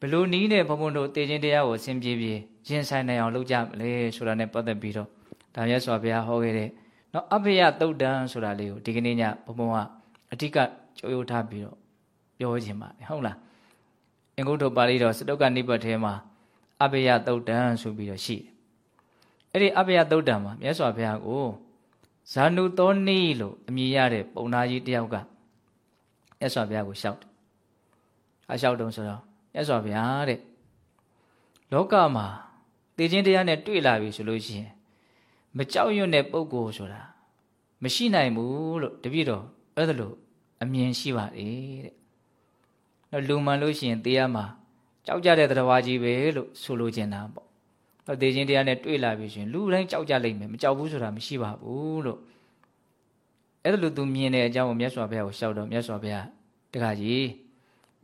ဘလို့နီးနဲ့ဘုံဘုံတို့တေခြင်းတရားကိုအစဉ်ပြေပြေရင်ဆိုင်နိုင်အောင်လုပ်ကြမလဲဆိုတာနဲ့ပတ်သက်ပြီးတော့ဒါမြတ်စွာဘုရားဟောခဲ့တဲ့နော်အဖေယတုတ်တန်ဆိုတာလေးကိုဒီကနေ့ညဘုံဘုံကအဓိကကြိုးရိုးထားပြီးတော့ပြောခြင်းပါတယ်ဟုတ်လားအင်္ဂုတ္တပါဠိတော်စတုကနိပတ်ထဲမှာအဖေယတုတ်တန်ဆိုပြီးတော့ရှိတယ်အဲ့ဒီအဖေယတုတ်တန်မှာမြတ်စွာဘုရားကို ဇာနုသောနိလို့အမည်ရတဲ့ပုံနာကြီးတယောက်ကမြတ်စွာဘုရားကိုလျှောက်တယ်အလျှောက်တုံးဆိုတော့မြတ်စွာဘုရားတဲ့လောကမှာသိချင်းတရားနဲ့တွေ့လာပြီဆိုလို့ရှိရင်မကြောက်ရွံ့တဲ့ပုံကိုဆိုတာမရှိနိုင်ဘူးလို့တပည့်တော်အဲ့ဒါလို့အမြင်ရှိပါတယ်တဲ့တော့လူမှန်လို့ရှိရင်တရားမှာကြောက်ကြတဲ့တရားကြီးပဲလို့ဆိုလိုချင်တာပေါ့ တော့သိချင်းတရားနဲ့တွေ့လာပြီဆိုရင်လူတိုင်းကြောက်ကြလိမ့်မယ်မကြောက်ဘူးဆိုတာမရှိပါဘူးလို့အဲ့ဒါလို့သူမြင်တဲ့အကြောင်းကိုမြတ်စွာဘုရားကိုရှောက်တော့မြတ်စွာဘုရားတခါကြီး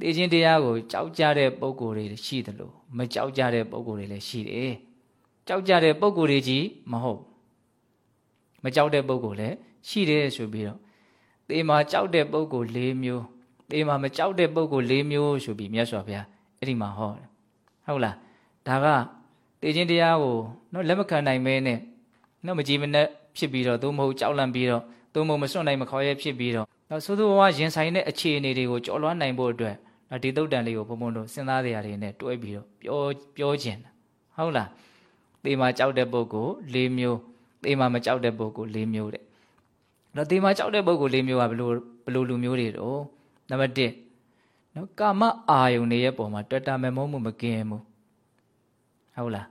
သိချင်းတရားကိုကြောက်ကြတဲ့ပုံကိုယ်တွေရှိတယ်လို့မကြောက်ကြတဲ့ပုံကိုယ်တွေလည်းရှိတယ်ကြောက်ကြတဲ့ပုံကိုယ်တွေကြီးမဟုတ်မကြောက်တဲ့ပုံကိုယ်လည်းရှိတယ်ဆိုပြီးတော့သေမာကြောက်တဲ့ပုံကိုယ်၄မျိုးသေမာမကြောက်တဲ့ပုံကိုယ်၄မျိုးဆိုပြီးမြတ်စွာဘုရားအဲ့ဒီမှာဟောတယ်ဟုတ်လားဒါက သေခြင်းတရားကိုနော်လက်မခံနိုင်မဲနဲ့နော်မကြည်မနဲ့ဖြစ်ပြီးတော့သို့မဟုတ်ကြောက်လန့်ပြီးတော့သို့မဟုတ်မစွန့်နိုင်မခေါ်ရဲဖြစ်ပြီးတော့နော်သို့သောဝါရင်ဆိုင်တဲ့အခြေအနေတွေကိုကြော်လွှမ်းနိုင်ဖို့အတွက်နော်ဒီတုတ်တန်လေးကိုဘုံဘုံတို့စဉ်းစားကြရတယ်နဲ့တွဲပြီးတော့ပြောပြောခြင်းဟုတ်လားသေမာကြောက်တဲ့ပုဂ္ဂိုလ်၄မျိုးသေမာမကြောက်တဲ့ပုဂ္ဂိုလ်၄မျိုးတဲ့တော့သေမာကြောက်တဲ့ပုဂ္ဂိုလ်၄မျိုးကဘလို့ဘလို့လူမျိုးတွေတော့နံပါတ်1နော်ကာမအာယုန်တွေရဲ့ပုံမှာတွေ့တာမမုန်းမှုမကင်းဘူး ဟုတ်လား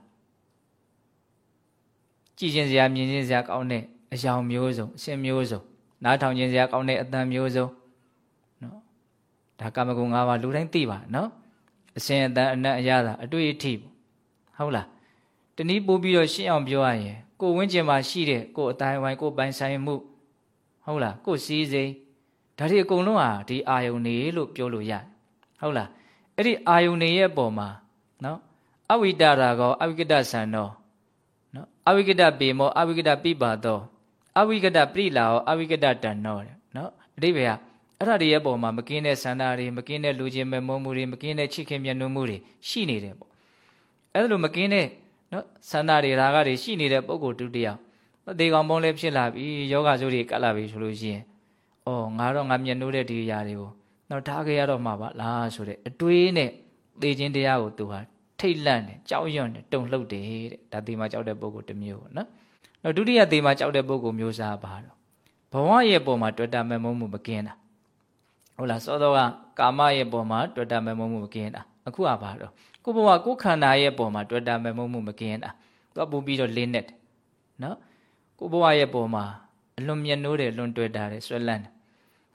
ကြည်ခြင်းစရာမြင်ခြင်းစရာကောင်းတဲ့အယောင်မျိုးစုံအရှင်မျိုးစုံနားထောင်ခြင်းစရာကောင်းတဲ့အတန်မျိုးစုံနော်ဒါကာမဂုဏ်၅ပါးလူတိုင်းသိပါနော်အရှင်အတန်အနတ်အရသာအတွေ့အထိဟုတ်လားတနည်းပို့ပြီးတော့ရှင်းအောင်ပြောရရင်ကိုဝင်းကျင်မှာရှိတဲ့ကိုအတိုင်းဝိုင်းကိုပိုင်ဆိုင်မှုဟုတ်လားကိုစည်းစိမ်ဒါတွေအကုန်လုံးဟာဒီအာယုန်နေလို့ပြောလို့ရတယ်ဟုတ်လားအဲ့ဒီအာယုန်နေရဲ့ပုံမှာနော် အဝိတရာကောအဝိကတဆန်တော်နော်အဝိကတပေမောအဝိကတပိပါသောအဝိကတပရိလာဟောအဝိကတတန်တော်တဲ့နော်အတိပ္ပယ်ကအဲ့ဒါတွေရဲ့ပုံမှာမကင်းတဲ့ဆန္ဒတွေမကင်းတဲ့လူချင်းမဲ့မုန်းမှုတွေမကင်းတဲ့ချစ်ခင်မြတ်နိုးမှုတွေရှိနေတယ်ပေါ့အဲ့ဒါလိုမကင်းတဲ့နော်ဆန္ဒတွေရာဂတွေရှိနေတဲ့ပုံကိုဒုတိယအသေးကောင်ပုံးလေးဖြစ်လာပြီယောဂဆိုးတွေကတ်လာပြီဆိုလို့ရှိရင်အော်ငါတော့ငါမျက်နှိုးတဲ့ဒီအရာတွေကိုတော့ထားခဲ့ရတော့မှာပါလားဆိုတဲ့အတွေးနဲ့သေခြင်းတရားကိုသူဟာ ထိတ်လန့်တယ်ကြောက်ရွံ့တယ်တုန်လှုပ်တယ်တဲ့ဒါသေမာကြောက်တဲ့ပုံကိုတစ်မျိုးပေါ့နော်နောက်ဒုတိယသေမာကြောက်တဲ့ပုံကိုမျိုးစားပါတော့ဘဝရဲ့ပုံမှာတွေ့တာမမုန်းမှုမကင်းတာဟုတ်လားစောတော့ကကာမရဲ့ပုံမှာတွေ့တာမမုန်းမှုမကင်းတာအခုကပါတော့ကိုဘဝကိုခန္ဓာရဲ့ပုံမှာတွေ့တာမမုန်းမှုမကင်းတာသူကပူပြီးတော့လင်းနေတယ်နော်ကိုဘဝရဲ့ပုံမှာအလွန်မျက်နှိုးတယ်လွန်တွေ့တာတယ်ဆွဲလန်းတယ်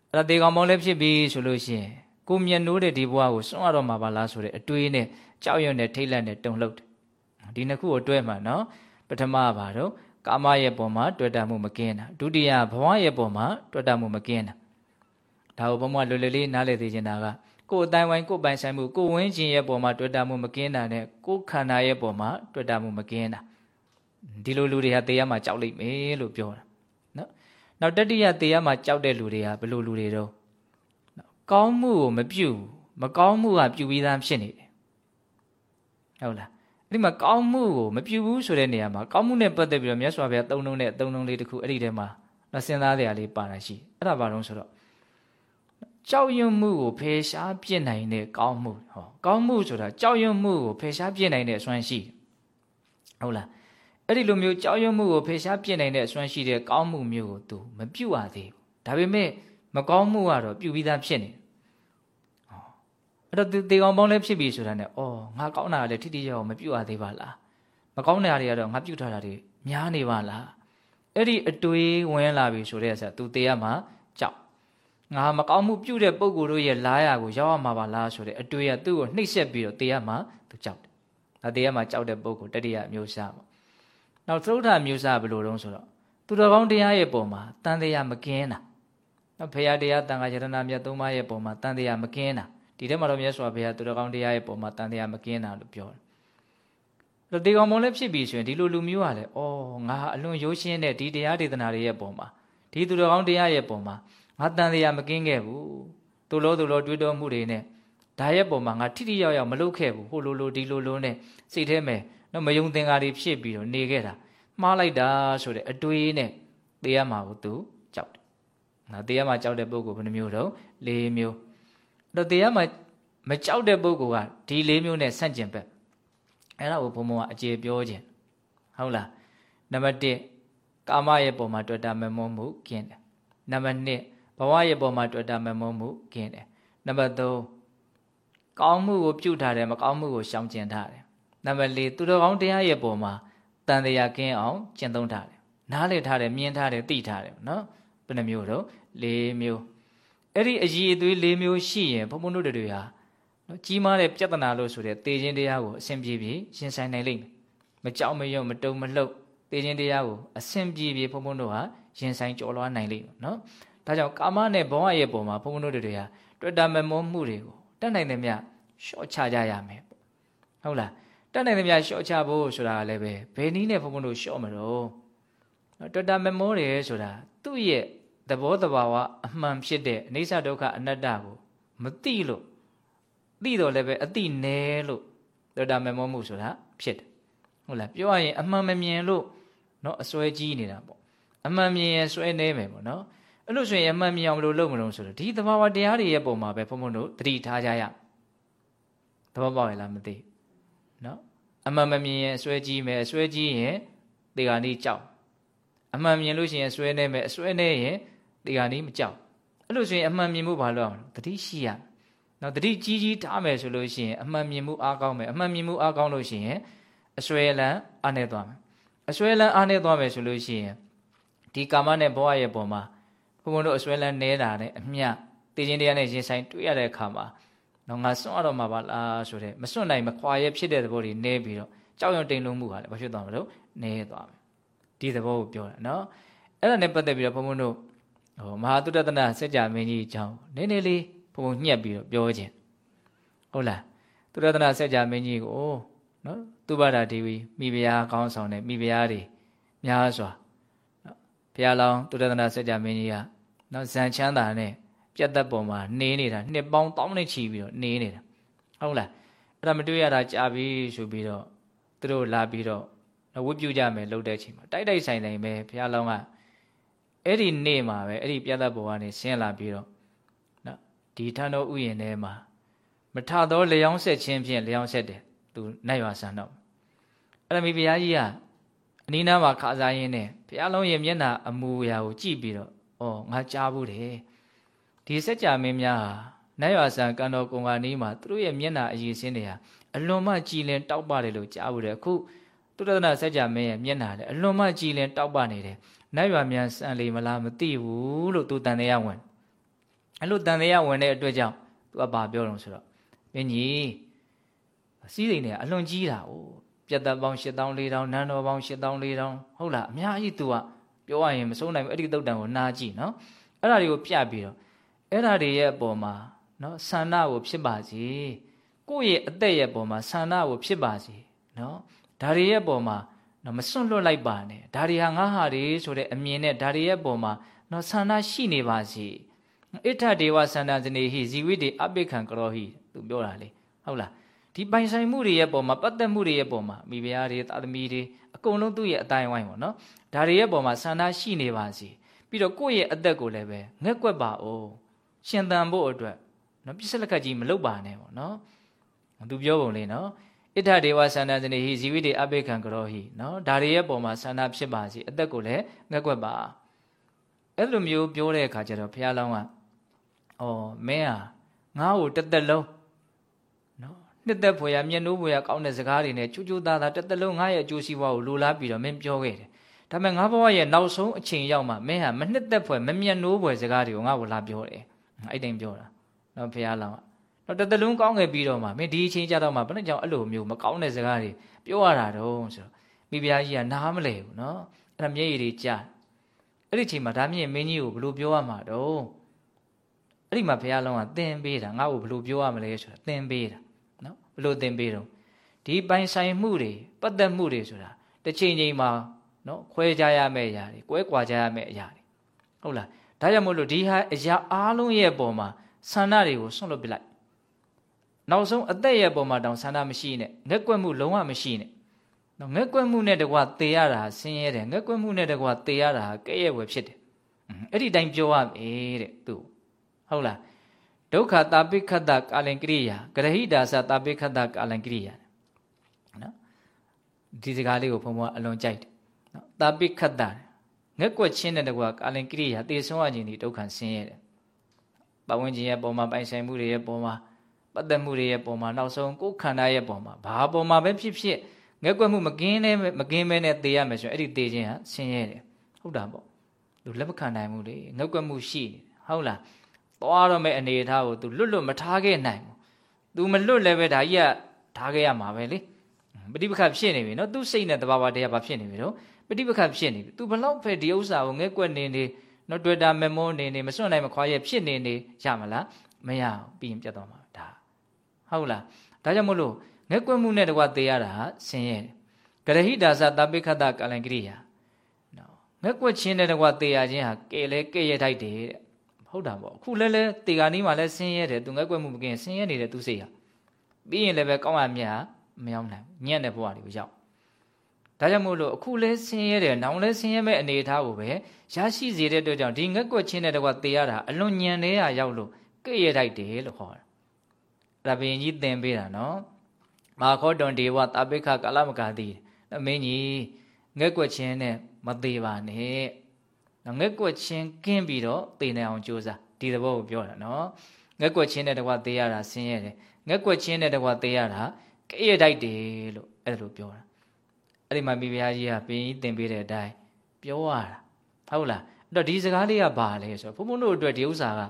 အဲ့ဒါသေကောင်ပေါင်းလည်းဖြစ်ပြီဆိုလို့ရှိရင်ကိုမျက်နှိုးတဲ့ဒီဘဝကိုစွန့်ရတော့မှာပါလားဆိုတဲ့အတွေးနဲ့ ကြောက်ရွံ့တဲ့ထိတ်လန့်တဲ့တုန်လှုပ်တယ်ဒီနှစ်ခုကိုတွဲမှာနော်ပထမဘာတော့ကာမရဲ့ပုံမှာတွေ့တာမှုမကင်းတာဒုတိယဘဝရဲ့ပုံမှာတွေ့တာမှုမကင်းတာဒါကိုဘုံဘလွယ်လွယ်လေးနားလည်သိချင်တာကကိုယ်အတိုင်းဝိုင်းကိုယ်ပိုင်ဆိုင်မှုကိုယ်ဝင်းကျင်ရဲ့ပုံမှာတွေ့တာမှုမကင်းတာနဲ့ကိုယ်ခန္ဓာရဲ့ပုံမှာတွေ့တာမှုမကင်းတာဒီလိုလူတွေဟာတေးရမှာကြောက်လိမ့်မယ်လို့ပြောတာနော်နောက်တတိယတေးရမှာကြောက်တဲ့လူတွေဟာဘယ်လိုလူတွေတော့ကောင်းမှုကိုမပြုမကောင်းမှုကပြုပြီးသားဖြစ်နေတယ် ဟုတ်လားအဲ့ဒီမှာကောင်းမှုကိုမပြုဘူးဆိုတဲ့နေရာမှာကောင်းမှုနဲ့ပတ်သက်ပြီးတော့မြတ်စွာဘုရားသုံးလုံးနဲ့သုံးလုံးလေးတခုအဲ့ဒီထဲမှာတော့စဉ်းစားတဲ့အလေးပါတာရှိအဲ့ဒါဘာလို့ဆိုတော့ကြောက်ရွံ့မှုကိုဖယ်ရှားပြစ်နိုင်တဲ့ကောင်းမှုဟောကောင်းမှုဆိုတာကြောက်ရွံ့မှုကိုဖယ်ရှားပြစ်နိုင်တဲ့အစွမ်းရှိဟုတ်လားအဲ့ဒီလိုမျိုးကြောက်ရွံ့မှုကိုဖယ်ရှားပြစ်နိုင်တဲ့အစွမ်းရှိတဲ့ကောင်းမှုမျိုးကို तू မပြုတ်ရသေးဘူးဒါပေမဲ့မကောင်းမှုကတော့ပြုတ်ပြီးသားဖြစ်နေ အဲ့တော့တေကောင်ပေါင်းလည်းဖြစ်ပြီဆိုတာနဲ့အော်ငါကောင်းတာလည်းထိထိရောက်မပြုတ်ရသေးပါလားမကောင်းတဲ့နေရာတွေကတော့ငါပြုတ်ထားတာတွေများနေပါလားအဲ့ဒီအတွေးဝင်လာပြီဆိုတဲ့အခါသူတေးရမှာကြောက်ငါမကောင်းမှုပြုတဲ့ပုံကိုယ်တို့ရဲ့လာရကိုရောက်ရမှာပါလားဆိုတဲ့အတွေးကသူ့ကိုနှိပ်စက်ပြီးတော့တေးရမှာသူကြောက်တယ်ဒါတေးရမှာကြောက်တဲ့ပုံကိုတတိယမျိုးစားပေါ့နောက်သုဒ္ဓမျိုးစားဘယ်လိုတုံးဆိုတော့သူတော်ကောင်းတရားရဲ့ပုံမှာတန်တရားမကင်းတာနော်ဖရာတရားတန်ခါယတနာမြတ်သုံးပါးရဲ့ပုံမှာတန်တရားမကင်းတာ ဒီထဲမှာတော့မြတ်စွာဘုရားသူတော်ကောင်းတရားရဲ့ပုံမှာတန်တရားမကင်းတာလို့ပြောတယ်တော့ဒီကောင်မုံလည်းဖြစ်ပြီဆိုရင်ဒီလိုလူမျိုးကလည်းဩငါအလွန်ရိုးရှင်းတဲ့ဒီတရားဒေသနာတွေရဲ့ပုံမှာဒီသူတော်ကောင်းတရားရဲ့ပုံမှာငါတန်တရားမကင်းခဲ့ဘူးသူလို့သူလို့တွေးတောမှုတွေနဲ့ဒါရဲ့ပုံမှာငါထိထိရောက်ရောက်မလုပ်ခဲ့ဘူးဟိုလိုလိုဒီလိုလိုနဲ့စိတ်ထဲမှာတော့မယုံသင်္ကာတွေဖြစ်ပြီးတော့နေခဲ့တာမှားလိုက်တာဆိုတဲ့အတွေးနဲ့တေးရမှာကိုသူကြောက်တယ်။နော်တေးရမှာကြောက်တဲ့ပုဂ္ဂိုလ်ဘယ်နှမျိုးတော့၄မျိုး။ တော့တေးရမှာမကြောက်တဲ့ပုဂ္ဂိုလ်ကဒီ၄မျိုးနဲ့ဆန့်ကျင်ဘက်အဲ့ဒါကိုဘုံဘုံကအကျေပြောခြင်းဟုတ်လားနံပါတ်1ကာမရဲ့ပုံမှာတွေ့တာမမုန်းမှုကျင်းတယ်နံပါတ်2ဘဝရဲ့ပုံမှာတွေ့တာမမုန်းမှုကျင်းတယ်နံပါတ်3ကောင်းမှုကိုပြုထားတယ်မကောင်းမှုကိုရှောင်ကျဉ်ထားတယ်နံပါတ်4သူတော်ကောင်းတရားရဲ့ပုံမှာတန်တရားကင်းအောင်ကျင့်သုံးထားတယ်နားလည်ထားတယ်မြင်ထားတယ်သိထားတယ်နော်ဘယ်နှမျိုးတော့၄မျိုး အဲ့ဒီအည်အသွေး၄မျိုးရှိရင်ဘုံဘုံတို့တွေဟာနော်ကြီးမားတဲ့ပြဿနာလို့ဆိုတဲ့သေခြင်းတရားကိုအစဉ်ပြေပြေရှင်းဆိုင်နိုင်လိမ့်မယ်မကြောက်မရွံ့မတုံမလှုပ်သေခြင်းတရားကိုအစဉ်ပြေပြေဘုံဘုံတို့ဟာရင်ဆိုင်ကြော်လွှားနိုင်လိမ့်မယ်နော်ဒါကြောင့်ကာမနဲ့ဘဝရဲ့ပုံမှာဘုံဘုံတို့တွေဟာတွေ့တာမမောမှုတွေကိုတတ်နိုင်တယ်မြရှော့ချကြရမယ်ဟုတ်လားတတ်နိုင်သမျှရှော့ချဖို့ဆိုတာလည်းပဲဘယ်နည်းနဲ့ဘုံဘုံတို့ရှော့မလို့တွေ့တာမမောတယ်ဆိုတာသူ့ရဲ့ သဘောတဘာဝအမှန်ဖြစ်တဲ့အနိစ္စဒုက္ခအနတ္တကိုမသိလို့သိတော့လည်းပဲအတိနဲလို့သောတာမမောမှုဆိုတာဖြစ်တယ်ဟုတ်လားပြောရရင်အမှန်မမြင်လို့เนาะအစွဲကြီးနေတာပေါ့အမှန်မြင်ရင်စွဲနေမယ်ပေါ့เนาะအဲ့လိုဆိုရင်အမှန်မြင်အောင်မလို့လုပ်မလို့ဆိုတော့ဒီသဘာဝတရားတွေရဲ့ပုံမှာပဲဘုံဘုံတို့သတိထားကြရသဘောပေါက်ရလားမသိเนาะအမှန်မမြင်ရင်အစွဲကြီးမယ်အစွဲကြီးရင်ဒီကနေ့ကြောက်အမှန်မြင်လို့ရှိရင်စွဲနေမယ်အစွဲနေရင် ဒီကနေ့မကြောက်အဲ့လိုဆိုရင်အမှန်မြင်မှုဘာလို့အောင်သတိရှိရနော်တတိကြီးကြီးထားမယ်ဆိုလို့ရှိရင်အမှန်မြင်မှုအားကောင်းမယ်အမှန်မြင်မှုအားကောင်းလို့ရှိရင်အစွဲလန်းအားနေသွားမယ်အစွဲလန်းအားနေသွားမယ်ဆိုလို့ရှိရင်ဒီကာမနဲ့ဘဝရဲ့ပုံမှာဘုံဘုံတို့အစွဲလန်းနေတာနဲ့အမျှတည်ခြင်းတရားနဲ့ရင်ဆိုင်တွေ့ရတဲ့အခါမှာတော့ငါစွန့်ရတော့မှာပါလားဆိုတဲ့မစွန့်နိုင်မခွာရဲဖြစ်တဲ့သဘောတွေနေပြီးတော့ကြောက်ရွံ့တိမ်လုံးမှုဟာလည်းဘာဖြစ်သွားမလို့နေသွားမယ်ဒီသဘောကိုပြောတာနော်အဲ့ဒါနဲ့ပတ်သက်ပြီးတော့ဘုံဘုံတို့ ဟိုမဟာတုတ္တနာစัจ जा မင်းကြီးအကြောင်းနည်းနည်းလေးဘုံဘုံညှက်ပြီးတော့ပြောခြင်းဟုတ်လားသူရတနာစัจ जा မင်းကြီးကိုနော်သူပါဒာဒေဝီမိဖုရားကောင်းဆောင်တဲ့မိဖုရားတွေများစွာနော်ဘုရားလောင်းသူရတနာစัจ जा မင်းကြီးကနော်ဇန်ချမ်းသာနဲ့ပြတ်သက်ပုံမှာနေနေတာနှစ်ပေါင်းတောင်းနဲ့ချီပြီးတော့နေနေတာဟုတ်လားအဲ့ဒါမတွေ့ရတာကြာပြီဆိုပြီးတော့သူတို့လာပြီးတော့ဝတ်ပြုကြမယ်လှုပ်တဲ့ချိန်မှာတိုက်တိုက်ဆိုင်ဆိုင်ပဲဘုရားလောင်းက အဲ့ဒီနေ့မှာပဲအဲ့ဒီပြတ်သက်ပုံကနေဆင်းလာပြီးတော့ဒီထန်တော်ဥယျာဉ်ထဲမှာမထသောလျောင်းဆက်ခြင်းဖြင့်လျောင်းဆက်တယ်သူနိုင်ရွာဆန်တော့အဲ့ဒါမိဘုရားကြီးကအနီးနားမှာခါစားရင်းနဲ့ဘုရားလုံးရဲ့မျက်နှာအမူအရာကိုကြည့်ပြီးတော့ဩငါကြားဘူးတယ်ဒီစัจ जा မင်းများဟာနိုင်ရွာဆန်ကန်တော်ကုံကနီးမှာသူတို့ရဲ့မျက်နှာအရည်စင်းတွေဟာအလွန်မှကြည်လင်တောက်ပတယ်လို့ကြားဘူးတယ်အခုသူရဒနာစัจ जा မင်းရဲ့မျက်နှာလည်းအလွန်မှကြည်လင်တောက်ပနေတယ် နိုင်ရွာမြန်ဆန်လေမလားမသိဘူးလို့သူတန်တရားဝင်အဲ့လိုတန်တရားဝင်တဲ့အတွက်ကြောင့်သူကဘာပြောတော့ဆိုတော့မင်းကြီးစီးစိမ်တွေကအလွန်ကြီးတာ哦ပြတ်သက်ပေါင်း8000 4000နန်းတော်ပေါင်း8000 4000ဟုတ်လားအများကြီးသူကပြောရရင်မဆုံးနိုင်ဘူးအဲ့ဒီတုတ်တန်ကိုနားကြည့်နော်အဲ့ဒါတွေကိုပြပြီးတော့အဲ့ဒါတွေရဲ့အပေါ်မှာနော်ဆန္ဒကိုဖြစ်ပါစေကိုယ့်ရဲ့အသက်ရဲ့အပေါ်မှာဆန္ဒကိုဖြစ်ပါစေနော်ဒါတွေရဲ့အပေါ်မှာ နော်မစွန့်လွတ်လိုက်ပါနဲ့ဒါတွေဟာငါဟာတွေဆိုတဲ့အမြင်နဲ့ဒါတွေရဲ့အပေါ်မှာနော်ဆန္ဒရှိနေပါစေဣထဒေဝသန္တာဇနေဟိဇီဝိတေအပိခံကရောဟိသူပြောတာလေဟုတ်လားဒီပိုင်ဆိုင်မှုတွေရဲ့ပုံမှာပတ်သက်မှုတွေရဲ့ပုံမှာမိဖုရားတွေသာသမီတွေအကုန်လုံးသူ့ရဲ့အတိုင်းဝိုင်းပေါ့နော်ဒါတွေရဲ့ပုံမှာဆန္ဒရှိနေပါစီပြီးတော့ကိုယ့်ရဲ့အသက်ကိုလည်းပဲငက်ကွက်ပါအောင်ရှင်သန်ဖို့အတွက်နော်ပြစ်စလက်ကကြီးမလုပ်ပါနဲ့ပေါ့နော်သူပြောပုံလေးနော် ဣထဒေဝသန္တာဇနေဟိဇီဝိတေအပိခံကရောဟိနော်ဒါတွေရဲ့ပုံမှာဆန္ဒဖြစ်ပါစီအသက်ကိုလည်းငက်ကွက်ပါအဲ့လိုမျိုးပြောတဲ့အခါကျတော့ဘုရားလောင်းကဩမင်းဟာငါ့ကိုတစ်သက်လုံးနော်နှစ်သက်ဖွယ်ရမျက်နှိုးဖွယ်ရကောင်းတဲ့စကားတွေနဲ့ချူချူသားသားတစ်သက်လုံးငါ့ရဲ့အကျိုးစီးပွားကိုလိုလားပြီးတော့မင်းပြောခဲ့တယ်ဒါပေမဲ့ငါဘဝရဲ့နောက်ဆုံးအချိန်ရောက်မှမင်းဟာမနှစ်သက်ဖွယ်မမျက်နှိုးဖွယ်စကားတွေကိုငါ့ကိုလာပြောတယ်အဲ့တိုင်းပြောတာနော်ဘုရားလောင်း တော့တတလုံးကောင်းခဲ့ပြီးတော့မှမင်းဒီအချိန်ကြတော့မှဘယ်နဲ့ကြောင့်အဲ့လိုမျိုးမကောင်းတဲ့စကားတွေပြောရတာတော့ဆိုတော့မိဖုရားကြီးကနားမလဲဘူးနော်အဲ့ဒါမျက်ရည်တွေကြားအဲ့ဒီချိန်မှာဒါမြင့်မင်းကြီးကိုဘယ်လိုပြောရမှာတော့အဲ့ဒီမှာဘုရားလောင်းကသင်ပေးတာငါ့ကိုဘယ်လိုပြောရမလဲဆိုတာသင်ပေးတာနော်ဘယ်လိုသင်ပေးတော့ဒီပိုင်ဆိုင်မှုတွေပတ်သက်မှုတွေဆိုတာတစ်ချိန်ချိန်မှာနော်ခွဲကြရမယ့်အရာတွေကွဲကွာကြရမယ့်အရာတွေဟုတ်လားဒါကြောင့်မို့လို့ဒီဟာအရာအားလုံးရဲ့ပုံမှာဆန္ဒတွေကိုဆွန့်လွတ်ပစ်လိုက် နောက်ဆုံးအသက်ရဲ့ပုံမှာတောင်ဆန္ဒမရှိနဲ့ငက်ကွက်မှုလုံးဝမရှိနဲ့နော်ငက်ကွက်မှုနဲ့တကွာသေရတာဆင်းရဲတယ်ငက်ကွက်မှုနဲ့တကွာသေရတာကဲ့ရဲ့ဝယ်ဖြစ်တယ်အဲ့ဒီတိုင်းပြောရမယ်တဲ့သူဟုတ်လားဒုက္ခတာပိခတကာလင်ကရိယာဂရဟိတာသတာပိခတကာလင်ကရိယာနော်ဒီစကားလေးကိုဘုံဘွားအလွန်ကြိုက်တယ်နော်တာပိခတငက်ကွက်ချင်းတဲ့တကွာကာလင်ကရိယာသေဆုံးရခြင်းဒီဒုက္ခဆင်းရဲတယ်ပတ်ဝန်းကျင်ရဲ့ပုံမှာပိုင်ဆိုင်မှုတွေရဲ့ပုံမှာ ပတ်သက်မှုတွေရဲ့ပုံမှာနောက်ဆုံးကိုယ်ခန္ဓာရဲ့ပုံမှာဘာပုံမှာပဲဖြစ်ဖြစ်ငက်ကွက်မှုမကင်းနဲ့မကင်းမဲနဲ့တေးရမယ်ဆိုရင်အဲ့ဒီတေးခြင်းဟာဆင်းရဲတယ်ဟုတ်တာပေါ့သူလက်မခံနိုင်ဘူးလေငက်ကွက်မှုရှိနေဟုတ်လားသွားတော့မဲ့အနေအထားကိုသူလွတ်လွတ်မထားခဲ့နိုင်ဘူးသူမလွတ်လည်းပဲဒါကြီးကထားခဲ့ရမှာပဲလေပฏิပခတ်ဖြစ်နေပြီနော်သူစိတ်နဲ့တဘာဝတရားဘာဖြစ်နေပြီတော့ပฏิပခတ်ဖြစ်နေပြီသူဘလောက်ဖဲဒီဥစ္စာကိုငက်ကွက်နေနေနော် Twitter memo နေနေမစွန့်နိုင်မခွာရဖြစ်နေနေရမလားမရဘူးပြီးရင်ပြတ်သွားမှာ ဟုတ်လားဒါကြောင့်မို့လို့ငဲကွက်မှုနဲ့တကွာသေရတာဆင်းရဲဂရဟိတာသတပိခတကလံကရိယာနော်ငဲကွက်ချင်းနဲ့တကွာသေရခြင်းဟာကဲလဲကဲ့ရထိုက်တယ်တဲ့ဟုတ်တာပေါ့အခုလဲလဲတေကာနီးမှာလဲဆင်းရဲတယ်သူငဲကွက်မှုမကင်းဆင်းရဲနေတဲ့သူစိတ်ဟာပြီးရင်လည်းပဲကောင်းရမြတ်မရောက်နိုင်ညံ့တဲ့ဘဝတွေကိုရောက်ဒါကြောင့်မို့လို့အခုလဲဆင်းရဲတယ်နောင်လဲဆင်းရဲမဲ့အနေအထားကိုပဲရရှိစေတဲ့အတွက်ကြောင့်ဒီငက်ကွက်ချင်းတဲ့တကွာတေရတာအလွန်ညံတဲ့ဟာရောက်လို့ကဲ့ရထိုက်တယ်လို့ခေါ်တာ အဲ့ဒါဘယင်ကြီးသင်ပေးတာနော်မာခောတွန်ဒေဝတာပိခကာလမကာတိမင်းကြီးငက်ကွက်ချင်းနဲ့မသေးပါနဲ့ငက်ကွက်ချင်းကင်းပြီးတော့သေနိုင်အောင်ကြိုးစားဒီသဘောကိုပြောတာနော်ငက်ကွက်ချင်းတဲ့တကွာသေရတာဆင်းရဲတယ်ငက်ကွက်ချင်းတဲ့တကွာသေရတာကဲ့ရတိုက်တယ်လို့အဲ့လိုပြောတာအဲ့ဒီမှာမိဖုရားကြီးကပင်ကြီးသင်ပေးတဲ့အတိုင်းပြောရတာဟုတ်လားအဲ့တော့ဒီစကားလေးကဘာလဲဆိုတော့ဘုံဘုံတို့အတွက်ဒီဥစ္စာက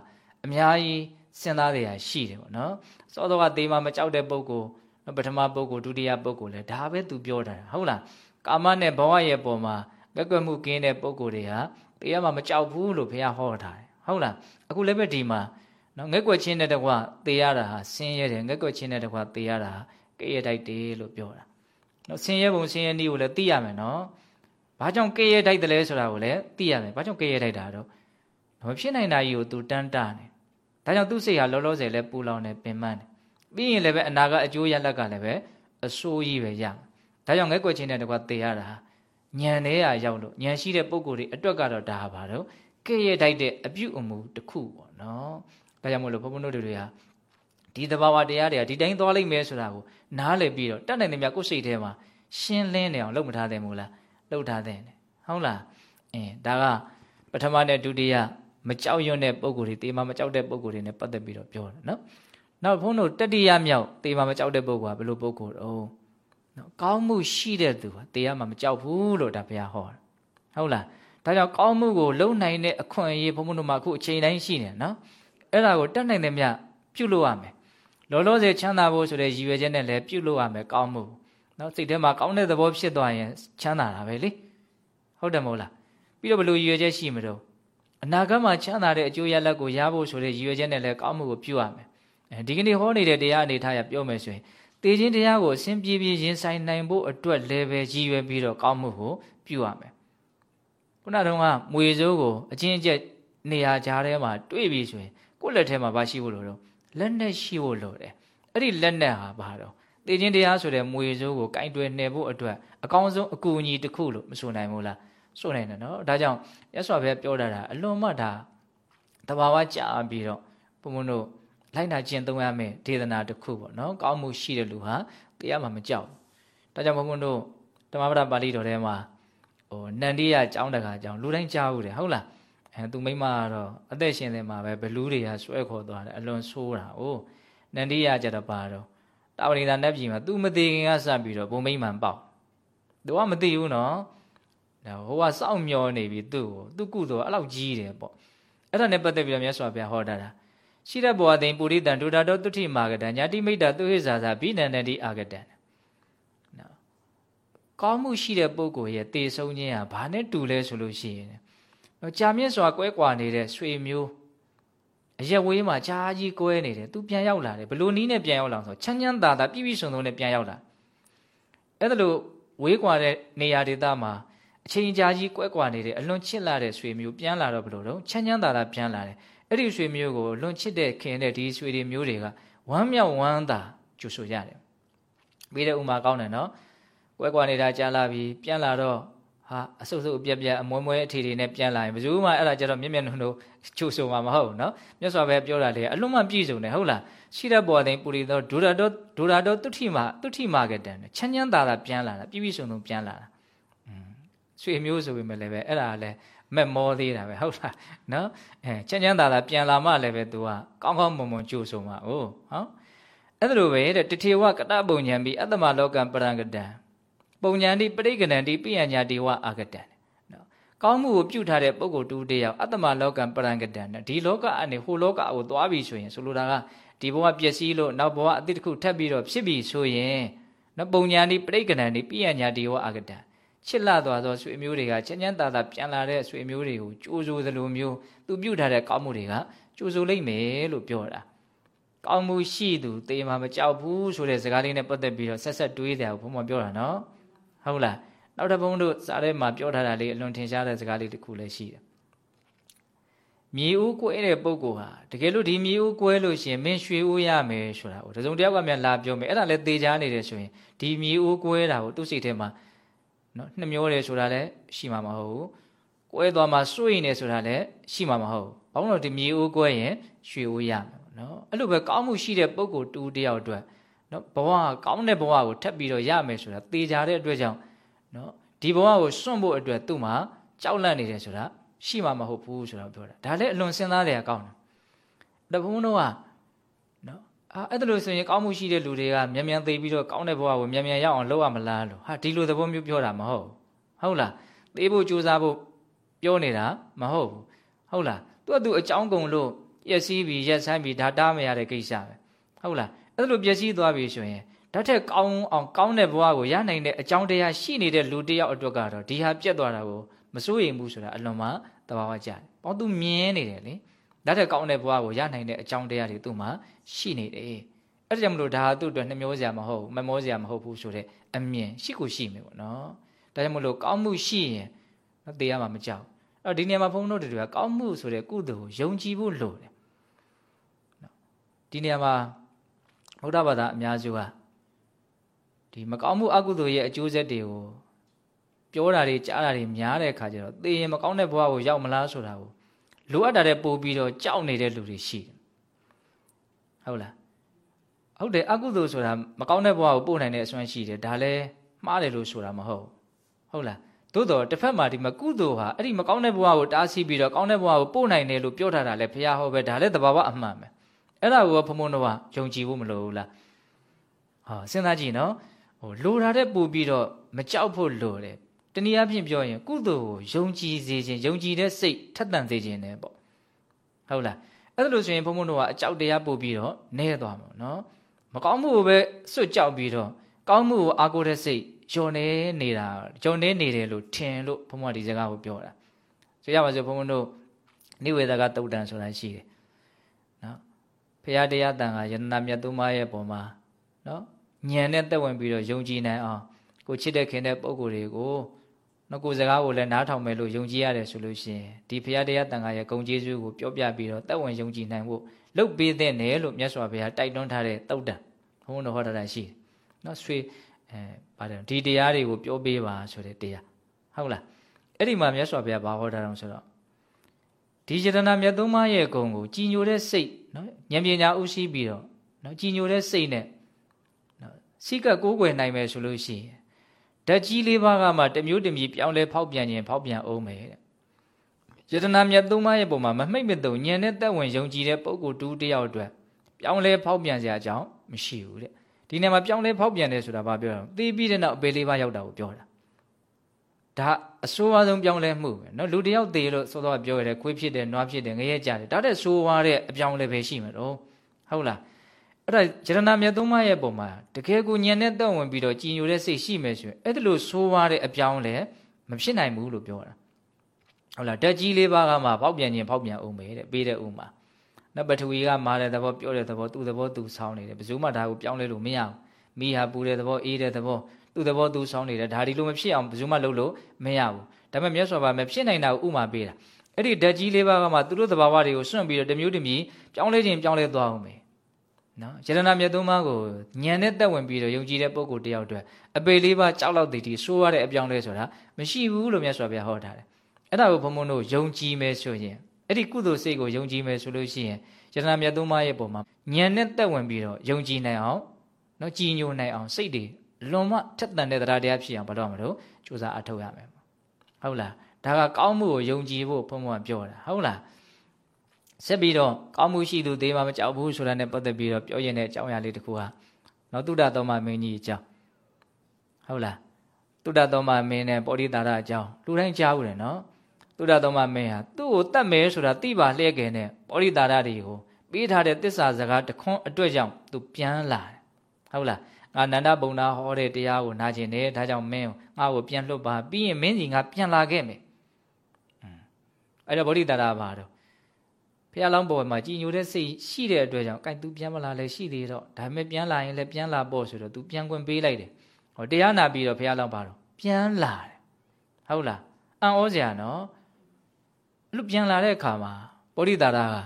အများကြီးစဉ်းစားရရှိတယ်ပေါ့နော် စောတော့ကသေမှာမကြောက်တဲ့ပုဂ္ဂိုလ်ပထမပုဂ္ဂိုလ်ဒုတိယပုဂ္ဂိုလ်လဲဒါပဲသူပြောတာဟုတ်လားကာမနဲ့ဘဝရဲ့ပုံမှာငက်ကွက်မှုကင်းတဲ့ပုဂ္ဂိုလ်တွေဟာတရားမှာမကြောက်ဘူးလို့ဘုရားဟောထားတယ်ဟုတ်လားအခုလည်းပဲဒီမှာနော်ငက်ကွက်ချင်းတဲ့တကွာသေရတာဟာဆင်းရဲတယ်ငက်ကွက်ချင်းတဲ့တကွာသေရတာဟာကဲ့ရတိုက်တယ်လို့ပြောတာနော်ဆင်းရဲပုံဆင်းရဲနည်းကိုလည်းသိရမယ်နော်ဘာကြောင့်ကဲ့ရတိုက်တယ်လဲဆိုတာကိုလည်းသိရမယ်ဘာကြောင့်ကဲ့ရတိုက်တာတော့မဖြစ်နိုင်တာကြီးကို तू တန်းတာနေ ဒါကြောင့်သူ့စိတ်ဟာလောလောဆယ်လဲပူလောင်နေပင်ပန်းတယ်ပြီးရင်လည်းပဲအနာကအကျိုးရလက်ကလည်းပဲအဆိုးကြီးပဲရဒါကြောင့်ငဲ့ကွက်ချင်းတဲ့တကွာသေရတာညံနေရရောက်လို့ညံရှိတဲ့ပုံကိုယ်တွေအတွက်ကတော့ဒါပါတော့ကဲ့ရတိုက်တဲ့အပြုအမူတစ်ခုပေါ့နော်ဒါကြောင့်မို့လို့ဘုန်းဘုန်းတို့တွေဟာဒီတဘာဝတရားတွေကဒီတိုင်းသွားလိမ့်မယ်ဆိုတာကိုနားလည်ပြီးတော့တတ်နိုင်တယ်များကိုယ်စိတ်ထဲမှာရှင်းလင်းနေအောင်လုပ်မထားသင့်ဘူးလားလုပ်ထားသင့်တယ်ဟုတ်လားအင်းဒါကပထမနဲ့ဒုတိယ မကြောက်ရွံ့တဲ့ပုံကိုယ်တွေတေးမမကြောက်တဲ့ပုံကိုယ်တွေနဲ့ပတ်သက်ပြီးတော့ပြောတယ်နော်နောက်ဘုန်းတို့တတိယမြောက်တေးမမကြောက်တဲ့ပုံကဘယ်လိုပုံကိုယ်တော့နော်ကောင်းမှုရှိတဲ့သူဟာတေးရမှာမကြောက်ဘူးလို့ဒါဘုရားဟောတယ်ဟုတ်လားဒါကြောင့်ကောင်းမှုကိုလုံနိုင်တဲ့အခွင့်အရေးဘုန်းဘုန်းတို့မှာအခုအချိန်တိုင်းရှိနေနော်အဲ့ဒါကိုတတ်နိုင်တဲ့မြပြုလို့ရမယ်လောလောဆယ်ချမ်းသာဖို့ဆိုတဲ့ရည်ရွယ်ချက်နဲ့လည်းပြုလုပ်ရမယ်ကောင်းမှုနော်စိတ်ထဲမှာကောင်းတဲ့သဘောဖြစ်သွားရင်ချမ်းသာတာပဲလေဟုတ်တယ်မဟုတ်လားပြီးတော့ဘယ်လိုရည်ရွယ်ချက်ရှိမလို့ အနာဂတ်မှာချမ်းသာတဲ့အကျိုးရလဒ်ကိုရဖို့ဆိုတဲ့ရည်ရွယ်ချက်နဲ့လည်းကောင်းမှုကိုပြုရမယ်အဲဒီကနေ့ဟောနေတဲ့တရားအနေထားရပြောမယ်ဆိုရင်တေခြင်းတရားကိုအစဉ်ပြေပြေရင်ဆိုင်နိုင်ဖို့အတွက်လည်းပဲရည်ရွယ်ပြီးတော့ကောင်းမှုကိုပြုရမယ်ခုနတုန်းကမွေစိုးကိုအချင်းအကျက်နေရာကြားထဲမှာတွေ့ပြီဆိုရင်ကိုယ့်လက်ထဲမှာဘာရှိဖို့လို့တော့လက်နဲ့ရှိဖို့လိုတယ်အဲ့ဒီလက်နဲ့ဟာဘာတော့တေခြင်းတရားဆိုတဲ့မွေစိုးကိုကင်တွယ်နှယ်ဖို့အတွက်အကောင်းဆုံးအကူအညီတစ်ခုလို့မဆိုနိုင်ဘူးလား ဆိုနိုင်တယ်နော်ဒါကြောင့်ရသော်ဘုရားပြောတာအလွန်မှဒါတဘာဝကြာပြီးတော့ဘုံဘုံတို့လိုက်နာကျင့်သုံးရမယ်ဒေသနာတစ်ခုပေါ့နော်ကောင်းမှုရှိတဲ့လူဟာတရားမှမကြောက်ဒါကြောင့်ဘုံဘုံတို့ဓမ္မပဒပါဠိတော်ထဲမှာဟိုနန္ဒီယကျောင်းတကာကျောင်းလူတိုင်းကြားဘူးတယ်ဟုတ်လားအဲသူမိမကတော့အသက်ရှင်နေမှာပဲဘလူးတွေကဆွဲခေါ်သွားတယ်အလွန်ဆိုးတာ။အိုးနန္ဒီယကြတော့ပါတော့တာဝရိတာနတ်ပြည်မှာ तू မသေးခင်ကစပြီးတော့ဘုံမိမ့်မှန်ပေါက်။ तू ကမသိဘူးနော်။ ဒါဟိုကစောင့်မျောနေပြီသူ့ကိုသူ့ကုသိုလ်အဲ့လောက်ကြီးတယ်ပေါ့အဲ့ဒါနဲ့ပတ်သက်ပြီးတော့မြတ်စွာဘုရားဟောတာတာရှိတဲ့ဘောသိင်ပုရိသံဒုဒတော်တုထိမာကတံညာတိမိတ်တာသူဟိဇာသာဘိနန္တတိအာကတံနော်ကောင်းမှုရှိတဲ့ပုဂ္ဂိုလ်ရဲ့တေဆုံးခြင်းဟာဘာနဲ့တူလဲဆိုလို့ရှိရင်နော်ကြာမြင့်စွာကွဲကွာနေတဲ့ဆွေမျိုးအရက်ဝေးမှာကြာကြီးကွဲနေတယ်သူပြန်ရောက်လာတယ်ဘလို့နီးနဲ့ပြန်ရောက်လာဆိုချမ်းချမ်းသာသာပြည့်ပြည့်စုံစုံနဲ့ပြန်ရောက်လာအဲ့ဒါလို့ဝေးကွာတဲ့နေရာဒေသမှာ အချိန်ကြာကြီးကွဲကွာနေတဲ့အလွန်ချစ်လာတဲ့ဆွေမျိုးပြန်လာတော့ဘလို့တော့ချမ်းချမ်းသာသာပြန်လာတယ်အဲ့ဒီဆွေမျိုးကိုလွန်ချစ်တဲ့ခင်တဲ့ဒီဆွေတွေမျိုးတွေကဝမ်းမြောက်ဝမ်းသာကြိုဆိုကြတယ်ပြီးတဲ့ဥမာကောင်းတယ်နော်ကွဲကွာနေတာကြာလာပြီပြန်လာတော့ဟာအဆုပ်ဆုပ်အပြက်ပြက်အမွဲမွဲအထီတွေနဲ့ပြန်လာရင်ဘယ်သူမှအဲ့ဒါကြတော့မျက်မျက်နှာနှုတ်ချိုးဆိုမှာမဟုတ်နော်မြတ်စွာဘုရားပြောတာလေအလွန်မှပြည့်စုံတယ်ဟုတ်လားရှိတဲ့ပေါ်တဲ့ပူရီတော့ဒုရတော်ဒုရတော်တုထိမာတုထိမာကတန်ချမ်းချမ်းသာသာပြန်လာတာပြည့်ပြည့်စုံစုံပြန်လာတာอืม ဆွေမျိုးဆိုပေမဲ့လည်းပဲအဲ့ဒါလည်းမက်မောသေးတာပဲဟုတ်လားနော်အဲချမ်းချမ်းသာသာပြန်လာမှလည်းပဲ तू ကကောင်းကောင်းမွန်မွန်ကြိုးဆိုမှာဟုတ်ဟောအဲ့ဒါလိုပဲတဲ့တထေဝကတပုံညာပြီးအတ္တမလောကံပရံကတံပုံညာတိပရိကဏံတိပိယညာတိဝအာကတံနော်ကောင်းမှုကိုပြုထားတဲ့ပုဂ္ဂိုလ်တူတယောက်အတ္တမလောကံပရံကတံဒီလောကအနေဟိုလောကကိုသွားပြီဆိုရင်ဆိုလိုတာကဒီဘဝပျက်စီးလို့နောက်ဘဝအတိတ်တစ်ခုထပ်ပြီးတော့ဖြစ်ပြီဆိုရင်နော်ပုံညာတိပရိကဏံတိပိယညာတိဝအာကတံ ချစ်လာသွားသောဆွေမျိုးတွေကချမ်းချမ်းသာသာပြန်လာတဲ့ဆွေမျိုးတွေကိုကြိုးဆိုသလိုမျိုးသူပြုထားတဲ့ကောင်းမှုတွေကကြိုးဆိုလိုက်မယ်လို့ပြောတာကောင်းမှုရှိသူတေးမှာမကြောက်ဘူးဆိုတဲ့စကားလေးနဲ့ပတ်သက်ပြီးတော့ဆက်ဆက်တွေးတယ်ဘုံမပြောတာနော်ဟုတ်လားနောက်တစ်ပုံတို့စာထဲမှာပြောထားတာလေးအလွန်ထင်ရှားတဲ့စကားလေးတစ်ခုလည်းရှိတယ်မြေဦးကွဲတဲ့ပုံကိုဟာတကယ်လို့ဒီမြေဦးကွဲလို့ရှင်မင်းရွှေဦးရမယ်ဆိုတာကိုတစုံတယောက်ကမြန်လာပြောမယ်အဲ့ဒါလည်းသေချာနေတယ်ဆိုရင်ဒီမြေဦးကွဲတာကိုသူ့စိတ်ထဲမှာ နော်နှမျောတယ်ဆိုတာလည်းရှိမှာမဟုတ်ဘူးကွဲသွားမှစွရင်တယ်ဆိုတာလည်းရှိမှာမဟုတ်ဘူးဘာလို့လဲဒီမြေဦးကွဲရင်ရွှေဦးရမယ်နော်အဲ့လိုပဲကောင်းမှုရှိတဲ့ပုံကိုတူတယောက်အတွက်နော်ဘဝကောင်းတဲ့ဘဝကိုထပ်ပြီးတော့ရမယ်ဆိုတာသေချာတဲ့အတွက်ကြောင့်နော်ဒီဘဝကိုစွန့်ဖို့အတွက်သူ့မှာကြောက်လန့်နေတယ်ဆိုတာရှိမှာမဟုတ်ဘူးဆိုတာပြောတာဒါလည်းအလွန်စဉ်းစားတယ်ကောင်းတယ်တဘုံတော့ကနော် အာအဲ့ဒါလို့ဆိုရင်ကောင်းမှုရှိတဲ့လူတွေကမြန်မြန်သိပြီးတော့ကောင်းတဲ့ဘဝကိုမြန်မြန်ရောက်အောင်လုပ်ရမလားလို့ဟာဒီလိုသဘောမျိုးပြောတာမဟုတ်ဟုတ်လားသိဖို့ကြိုးစားဖို့ပြောနေတာမဟုတ်ဘူးဟုတ်လားသူကသူအကြောင်းကုန်လို့ပျက်စီးပြီးရက်ဆိုင်ပြီးဒါတားမရတဲ့ကိစ္စပဲဟုတ်လားအဲ့လိုပျက်စီးသွားပြီဆိုရင်ဓာတ်ထက်ကောင်းအောင်ကောင်းတဲ့ဘဝကိုရနိုင်တဲ့အကြောင်းတရားရှိနေတဲ့လူတစ်ယောက်အတွက်ကတော့ဒီဟာပြက်သွားတာကိုမစိုးရိမ်ဘူးဆိုတာအလွန်မှသဘာဝကျတယ်။ပေါင်းသူမြင်နေတယ်လေ။ ဓာတ်ထက်ကောင်းတဲ့ဘဝကိုရနိုင်တဲ့အကြောင်းတရားတွေသူ့မှာရှိနေတယ်။အဲ့ဒါကြောင့်မလို့ဒါဟာသူ့အတွက်နှမျောစရာမဟုတ်ဘူးမမောစရာမဟုတ်ဘူးဆိုတဲ့အမြင်ရှိကိုရှိမယ်ပေါ့နော်။ဒါကြောင့်မလို့ကောင်းမှုရှိရင်နော်တေးရမှာမကြောက်။အဲ့ဒီနေရာမှာဘုန်းတော်တွေကကောင်းမှုဆိုတဲ့ကုသိုလ်ကိုယုံကြည်ဖို့လိုတယ်။နော်ဒီနေရာမှာဗုဒ္ဓဘာသာအများစုကဒီမကောင်းမှုအကုသိုလ်ရဲ့အကျိုးဆက်တွေကိုပြောတာတွေကြားတာတွေများတဲ့အခါကျတော့သေရင်မကောင်းတဲ့ဘဝကိုရောက်မလားဆိုတာကို လိုအပ်တာတဲ့ပို့ပြီးတော့ကြောက်နေတဲ့လူတွေရှိတယ်ဟုတ်လားဟုတ်တယ်အကုသိုလ်ဆိုတာမကောင်းတဲ့ဘဝကိုပို့နိုင်တဲ့အစွမ်းရှိတယ်ဒါလည်းမှားတယ်လို့ဆိုတာမဟုတ်ဟုတ်လားသို့တော့တစ်ဖက်မှာဒီမကုသိုလ်ဟာအဲ့ဒီမကောင်းတဲ့ဘဝကိုတားဆီးပြီးတော့ကောင်းတဲ့ဘဝကိုပို့နိုင်တယ်လို့ပြောထားတာလည်းဘုရားဟောပဲဒါလည်းတဘာဝအမှန်ပဲအဲ့ဒါကိုဘုံဘုံတော့ယုံကြည်ဖို့မလိုဘူးလားဟာစဉ်းစားကြည့်နော်ဟိုလိုတာတဲ့ပို့ပြီးတော့မကြောက်ဖို့လိုတယ် တနည်းအားဖြင့်ပြောရင်ကုသိုလ်ကိုယုံကြည်စေခြင်းယုံကြည်တဲ့စိတ်ထက်သန်စေခြင်းနဲ့ပေါ့ဟုတ်လားအဲ့ဒါလို့ဆိုရင်ဘုန်းဘုန်းတို့ကအကြောက်တရားပို့ပြီးတော့နဲသွားမှာနော်မကောင်းမှုကိုပဲစွတ်ကြောက်ပြီးတော့ကောင်းမှုကိုအားကိုးတဲ့စိတ်ယုံနေနေတာယုံနေနေတယ်လို့ထင်လို့ဘုန်းဘုန်းကဒီစကားကိုပြောတာဆိုရပါစို့ဘုန်းဘုန်းတို့နိဝေဒကတုတ်တန်ဆိုတာရှိတယ်နော်ဖရာတရားတန်ခါယန္နာမြတ်သုံးပါးရဲ့ပုံမှာနော်ညံနဲ့တက်ဝင်ပြီးတော့ယုံကြည်နိုင်အောင်ကိုချစ်တဲ့ခင်တဲ့ပုံကိုယ်တွေကို နော်ကိုစကားကိုလည်းနားထောင်မယ်လို့ယုံကြည်ရတယ်ဆိုလို့ရှိရင်ဒီဖရာတရားတန်ခါရဲ့ဂုံကျေးဇူးကိုပြောပြပြီးတော့တက်ဝင်ယုံကြည်နိုင်ဖို့လုပ်ပေးတဲ့နယ်လို့မြတ်စွာဘုရားတိုက်တွန်းထားတဲ့တုတ်တန်ဘုန်းတော်ဟောတာရှိတယ်နော်ဆွေအဲပါတယ်ဒီတရားတွေကိုပြောပေးပါဆိုတဲ့တရားဟုတ်လားအဲ့ဒီမှာမြတ်စွာဘုရားဘာဟောတာတော့ဆိုတော့ဒီယတနာမြတ်သုံးပါးရဲ့ဂုံကိုကြည်ညိုတဲ့စိတ်နော်ဉာဏ်ပညာဥရှိပြီးတော့နော်ကြည်ညိုတဲ့စိတ်နဲ့နော်စိတ်ကကိုးကွယ်နိုင်မယ်ဆိုလို့ရှိရင် ဓာတ်ကြီးလေးပါးကမှတမျိုးတမျိုးပြောင်းလဲဖောက်ပြန်ခြင်းဖောက်ပြန်အောင်မယ်တဲ့ယတနာမြတ်သုံးပါးရဲ့ပုံမှာမမှိတ်မတုံညံတဲ့တက်ဝင်ယုံကြည်တဲ့ပုဂ္ဂိုလ်တူတယောက်အတွက်ပြောင်းလဲဖောက်ပြန်စရာအကြောင်းမရှိဘူးတဲ့ဒီနေရာမှာပြောင်းလဲဖောက်ပြန်တယ်ဆိုတာဘာပြောတာသိပြီးတဲ့နောက်အပေလေးပါးရောက်တာကိုပြောတာ ဒါအဆိုးဝါးဆုံးပြောင်းလဲမှုပဲเนาะလူတယောက်သေးလို့စောစောပြောရတယ်ခွေးဖြစ်တယ်နွားဖြစ်တယ်ငရဲကြတယ်ဒါတဲ့ဆိုးဝါးတဲ့အပြောင်းလဲပဲရှိမှာတော့ဟုတ်လား အဲ့ဒါဂျရဏမြတ်သုံးပါးရဲ့ပုံမှာတကယ်ကိုညံနဲ့တက်ဝင်ပြီးတော့ကြည်ညိုတဲ့စိတ်ရှိမယ်ဆိုရင်အဲ့ဒါလို့ဆိုးဝါးတဲ့အပြောင်းလဲမဖြစ်နိုင်ဘူးလို့ပြောတာဟုတ်လားတက်ကြီးလေးပါးကမှဖောက်ပြန်ခြင်းဖောက်ပြန်အောင်ပဲတဲ့ပေးတဲ့ဥမှာနော်ပထဝီကမာတဲ့သဘောပြောတဲ့သဘောသူ့သဘောသူဆောင်းနေတယ်ဘယ်သူမှဒါကိုပြောင်းလဲလို့မရဘူးမိဟာပူတဲ့သဘောအေးတဲ့သဘောသူ့သဘောသူဆောင်းနေတယ်ဒါဒီလိုမဖြစ်အောင်ဘယ်သူမှလုပ်လို့မရဘူးဒါပေမဲ့မြတ်စွာဘုရားမဖြစ်နိုင်တာကိုဥမာပေးတာအဲ့ဒီဓာတ်ကြီးလေးပါးကမှသူတို့သဘာဝတွေကိုစွန့်ပြီးတော့တမျိုးတမျိုးပြောင်းလဲခြင်းပြောင်းလဲသွားအောင်ပဲ နော်ယရဏမြတ်သုံးပါးကိုညံနဲ့တက်ဝင်ပြီးတော့ယုံကြည်တဲ့ပုဂ္ဂိုလ်တယောက်အတွက်အပေလေးပါးကြောက်လောက်တည်တည်ဆိုးရတဲ့အပြောင်းလဲဆိုတာမရှိဘူးလို့မြတ်စွာဘုရားဟောထားတယ်အဲ့ဒါကိုဘုံဘုံတို့ယုံကြည်မယ်ဆိုရင်အဲ့ဒီကုသိုလ်စိတ်ကိုယုံကြည်မယ်ဆိုလို့ရှိရင်ယရဏမြတ်သုံးပါးရဲ့ပုံမှာညံနဲ့တက်ဝင်ပြီးတော့ယုံကြည်နိုင်အောင်နော်ကြည်ညိုနိုင်အောင်စိတ်တွေလွန်မထက်တန်တဲ့တရားတရားဖြစ်အောင်ဘာလို့မလို့စူးစမ်းအထောက်ရမယ်ဟုတ်လားဒါကကောင်းမှုကိုယုံကြည်ဖို့ဘုံဘုံပြောတာဟုတ်လား ဆက်ပြီးတော့ကောင်းမှုရှိသူသေးမှမကြောက်ဘူးဆိုတာနဲ့ပတ်သက်ပြီးတော့ပြောရင်တဲ့အကြောင်းအရာလေးတစ်ခုဟာနော်တုဒ္ဒတော်မမင်းကြီးအကြောင်းဟုတ်လားတုဒ္ဒတော်မမင်းနဲ့ပောရိတာရအကြောင်းလူတိုင်းကြားဘူးတယ်နော်တုဒ္ဒတော်မမင်းဟာသူ့ကိုတတ်မယ်ဆိုတာသိပါလျက်ခင်နဲ့ပောရိတာရတွေကိုပေးထားတဲ့တစ္ဆာစကားတခွန်းအတွက်ကြောင့်သူပြန်လာတယ်ဟုတ်လားငါနန္ဒဘုံနာဟောတဲ့တရားကိုနာကျင်တယ်ဒါကြောင့်မင်းငါ့ကိုပြန်လွတ်ပါပြီးရင်မင်းစီငါပြန်လာခဲ့မယ်အဲ့တော့ဗောဓိတာရပါတော့ ဖះလောင်းပေါ်မှာကြည်ညိုတဲ့စိတ်ရှိတဲ့အတွက်ကြောင့် gain သူပြန်မလာလဲရှိသေးတော့ဒါပေမဲ့ပြန်လာရင်လည်းပြန်လာပေါ့ဆိုတော့ तू ပြန်ခွင့်ပေးလိုက်တယ်ဟောတရားနာပြီးတော့ဖះလောင်းပါတော့ပြန်လာတယ်ဟုတ်လားအံ့ဩစရာနော်အဲ့လိုပြန်လာတဲ့အခါမှာဗောဓိတာရက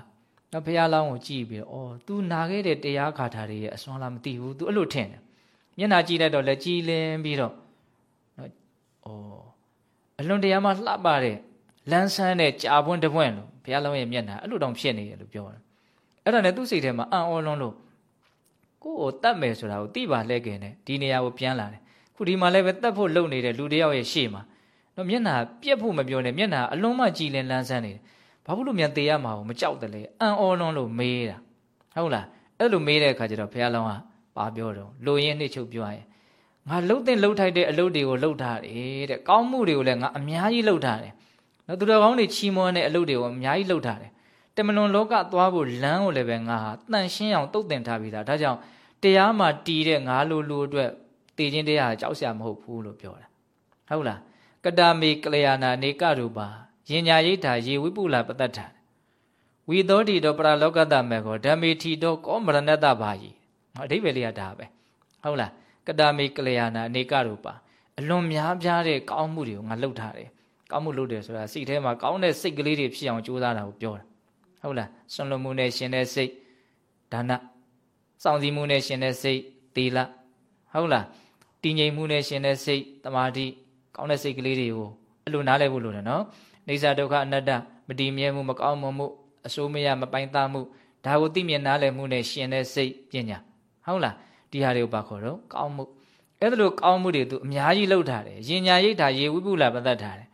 နော်ဖះလောင်းကိုကြည့်ပြီးတော့အော် तू နာခဲ့တဲ့တရားခါထာတွေရဲ့အစွမ်းလားမသိဘူး तू အဲ့လိုထင်တယ်မျက်နှာကြည့်လိုက်တော့လည်းကြည်လင်းပြီးတော့နော်ဩအလွန်တရာမှလှပတဲ့လန်းဆန်းတဲ့ကြာပွင့်တပွင့်လို့ ဘုရားလုံးရဲ့မျက်နှာအဲ့လိုတောင်ဖြစ်နေတယ်လို့ပြောတယ်အဲ့ဒါနဲ့သူ့စိတ်ထဲမှာအံ့ဩလွန်းလို့ကိုယ့်ကိုတတ်မယ်ဆိုတာကိုသိပါလှဲ့ခင်နဲ့ဒီနေရာကိုပြန်လာတယ်ခုဒီမှာလည်းပဲတတ်ဖို့လုပ်နေတဲ့လူတယောက်ရဲ့ရှေ့မှာတော့မျက်နှာပြက်ဖို့မပြောနဲ့မျက်နှာအလွန်မှကြည်လင်လန်းဆန်းနေတယ်ဘာဖြစ်လို့မြန်သေးရမှာကိုမကြောက်တယ်လေအံ့ဩလွန်းလို့မေးတာဟုတ်လားအဲ့လိုမေးတဲ့အခါကျတော့ဘုရားလုံးကပါပြောတော့လိုရင်းနှိမ့်ချုပ်ပြောရင်ငါလှုပ်တဲ့လှုပ်ထိုက်တဲ့အလုပ်တွေကိုလှုပ်ထားတယ်တဲ့ကောင်းမှုတွေကိုလည်းငါအများကြီးလှုပ်ထားတယ် နော်သူတော်ကောင်းတွေချီးမွမ်းတဲ့အလုပ်တွေကိုအများကြီးလှုပ်ထားတယ်တမလွန်လောကသွားဖို့လမ်းကိုလည်းပဲငါဟာတန်ရှင်းအောင်တုတ်တင်ထားပြီးသားဒါကြောင့်တရားမှာတီးတဲ့ငါလိုလိုအတွက်တည်ခြင်းတရားကြောက်စရာမဟုတ်ဘူးလို့ပြောတာဟုတ်လားကတာမေကလျာဏနေကရူပါယင်ညာရိဋ္ဌာယေဝိပုလာပတ္တထဝီသောတိတောပရလောကတမေကောဓမ္မေထီတောကောမရဏတဘာယီအဓိပ္ပာယ်လေးကဒါပဲဟုတ်လားကတာမေကလျာဏအနေကရူပါအလွန်များပြားတဲ့ကောင်းမှုတွေကိုငါလှုပ်ထားတယ် ကောင်းမှုလုပ်တယ်ဆိုတာစိတ်ထဲမှာကောင်းတဲ့စိတ်ကလေးတွေဖြစ်အောင်ကြိုးစားတာကိုပြောတာဟုတ်လားဆွန်လွန်မှုနဲ့ရှင်တဲ့စိတ်ဒါနစောင့်စည်းမှုနဲ့ရှင်တဲ့စိတ်သီလဟုတ်လားတည်ငြိမ်မှုနဲ့ရှင်တဲ့စိတ်တမာတိကောင်းတဲ့စိတ်ကလေးတွေကိုအဲ့လိုနားလည်ဖို့လိုတယ်နော်နေစာဒုက္ခအနတ္တမတည်မြဲမှုမကောင်းမွန်မှုအဆိုးမရမပိုင်သားမှုဒါကိုသိမြင်နားလည်မှုနဲ့ရှင်တဲ့စိတ်ပညာဟုတ်လားဒီဟာတွေကိုပါခေါ်တော့ကောင်းမှုအဲ့ဒါလိုကောင်းမှုတွေသူအများကြီးလှုပ်ထားတယ်ရင်ညာရိတ်တာရေဝိပုလာပသက်ထားတယ်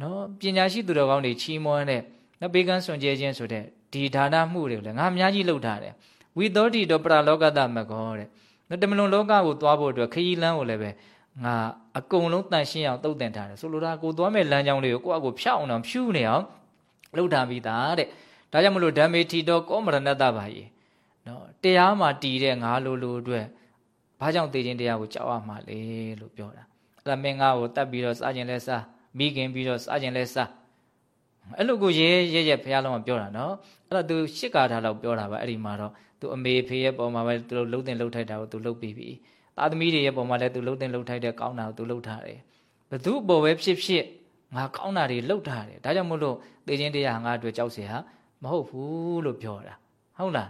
နော်ပညာရှိသူတော်ကောင်းတွေချီးမွမ်းတဲ့နော်ဘေကန်းစွန်ကြဲခြင်းဆိုတဲ့ဒီဒါနမှုတွေကိုလည်းငါအများကြီးလှုပ်ထားတယ်ဝိသောတိတောပရလောကတမကောတဲ့နော်တမလွန်လောကကိုသွားဖို့အတွက်ခရီးလမ်းကိုလည်းပဲငါအကုန်လုံးတန်ရှင်းအောင်တုတ်တင်ထားတယ်ဆိုလိုတာကိုသွားမဲ့လမ်းကြောင်းလေးကိုကိုယ့်အကိုဖြောက်အောင်ဖြူးနေအောင်လှုပ်ထားပြီးသားတဲ့ဒါကြောင့်မလို့ဓမ္မေထီတော်ကောမရဏတပါယေနော်တရားမှာတည်တဲ့ငါလိုလိုအတွက်ဘာကြောင့်သိခြင်းတရားကိုကြောက်ရမှာလဲလို့ပြောတာအဲ့ဒါမင်းငါ့ကိုတတ်ပြီးတော့စားခြင်းလဲစား မိခင်ပြီးတော့စားခြင်းလဲစားအဲ့လိုကိုရဲရဲရဲဘုရားလုံးကပြောတာနော်အဲ့တော့ तू ရှစ်ကာထားလောက်ပြောတာပါအဲ့ဒီမှာတော့ तू အမေဖေရဲ့ပုံမှာပဲ तू လှုပ်တင်လှုပ်ထိုက်တာကို तू လှုပ်ပြီးပြီသားသမီးတွေရဲ့ပုံမှာလည်း तू လှုပ်တင်လှုပ်ထိုက်တဲ့ကောင်းတာကို तू လှုပ်ထားတယ်ဘသူ့ပေါ်ပဲဖြစ်ဖြစ်ငါကောင်းတာတွေလှုပ်ထားတယ်ဒါကြောင့်မို့လို့သိခြင်းတရားငါအတွက်ကြောက်เสียဟာမဟုတ်ဘူးလို့ပြောတာဟုတ်လား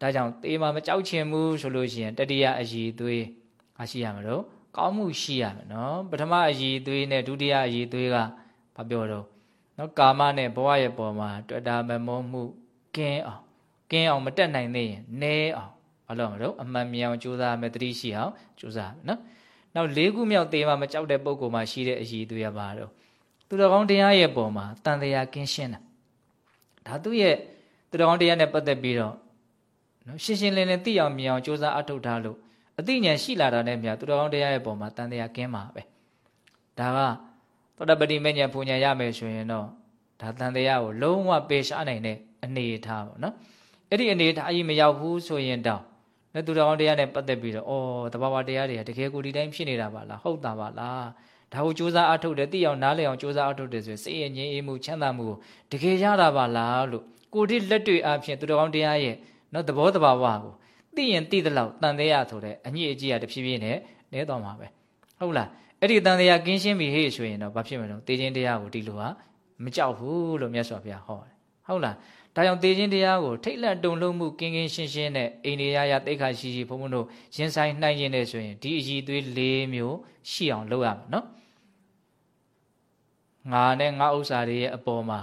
ဒါကြောင့်တေးမှာမကြောက်ချင်ဘူးဆိုလို့ရှိရင်တတိယအည်သွေးအားရှိရမလို့ ကောင်းမှုရှိရမယ်နော်ပထမအည်သွေးနဲ့ဒုတိယအည်သွေးကဘာပြောတော့နော်ကာမနဲ့ဘဝရဲ့ပေါ်မှာတွေ့တာမမောမှုကင်းအောင်ကင်းအောင်မတက်နိုင်သေးရင်နဲအောင်ဘာလို့မလို့အမှန်မြောင်ကြိုးစားမယ်တတိရှိအောင်ကြိုးစားမယ်နော်နောက်လေးခုမြောက်သေးမှာမကြောက်တဲ့ပုံကောမှာရှိတဲ့အည်သွေးရပါတော့သူတော်ကောင်းတရားရဲ့ပေါ်မှာတန်တရားကင်းရှင်းတာဒါသူ့ရဲ့သူတော်ကောင်းတရားနဲ့ပတ်သက်ပြီးတော့နော်ရှင်းရှင်းလင်းလင်းသိအောင်မြင်အောင်စ조사အထုတ်ထားလို့ အသိဉာဏ်ရှိလာတာနဲ့မြတ်သူတော်ကောင်းတရားရဲ့ပုံမှာတန်တရားကင်းမှာပဲဒါကသောတပတိမဉ္ဇဉ်ပူညာရမယ်ဆိုရင်တော့ဒါတန်တရားကိုလုံးဝပေရှားနိုင်တဲ့အနေအထားပေါ့နော်အဲ့ဒီအနေအထားကြီးမရောက်ဘူးဆိုရင်တော့လက်သူတော်တရားနဲ့ပတ်သက်ပြီးတော့ဩတဘာဝတရားတွေကတကယ်ကိုဒီတိုင်းဖြစ်နေတာပါလားဟုတ်တာပါလားဒါကိုစူးစမ်းအထုတ်တယ်သိအောင်နားလည်အောင်စူးစမ်းအထုတ်တယ်ဆိုရင်စိတ်ရဲ့ငြိမ်းအေးမှုချမ်းသာမှုကိုတကယ်ရတာပါလားလို့ကိုဒီလက်တွေ့အဖြစ်သူတော်တရားရဲ့နော်သဘောတဘာဝကို သိရင်သိသလောက်တန်တရားဆိုတဲ့အညစ်အကြေးကတဖြည်းဖြည်းနဲ့နဲသွားမှာပဲဟုတ်လားအဲ့ဒီတန်တရားကင်းရှင်းပြီဟေ့ဆိုရင်တော့ဘာဖြစ်မလဲတေခြင်းတရားကိုဒီလိုဟာမကြောက်ဘူးလို့မြတ်စွာဘုရားဟောတယ်ဟုတ်လားဒါကြောင့်တေခြင်းတရားကိုထိတ်လန့်တုန်လှုပ်မှုကင်းကင်းရှင်းရှင်းနဲ့အိန္ဒိယရတိတ်ခါရှိရှိဘုံဘုံတို့ရင်ဆိုင်နှိုင်းရင်းနေဆိုရင်ဒီအည်သွေး၄မျိုးရှိအောင်လုပ်ရမယ်နော်ငါနဲ့ငါဥစ္စာတွေရဲ့အပေါ်မှာ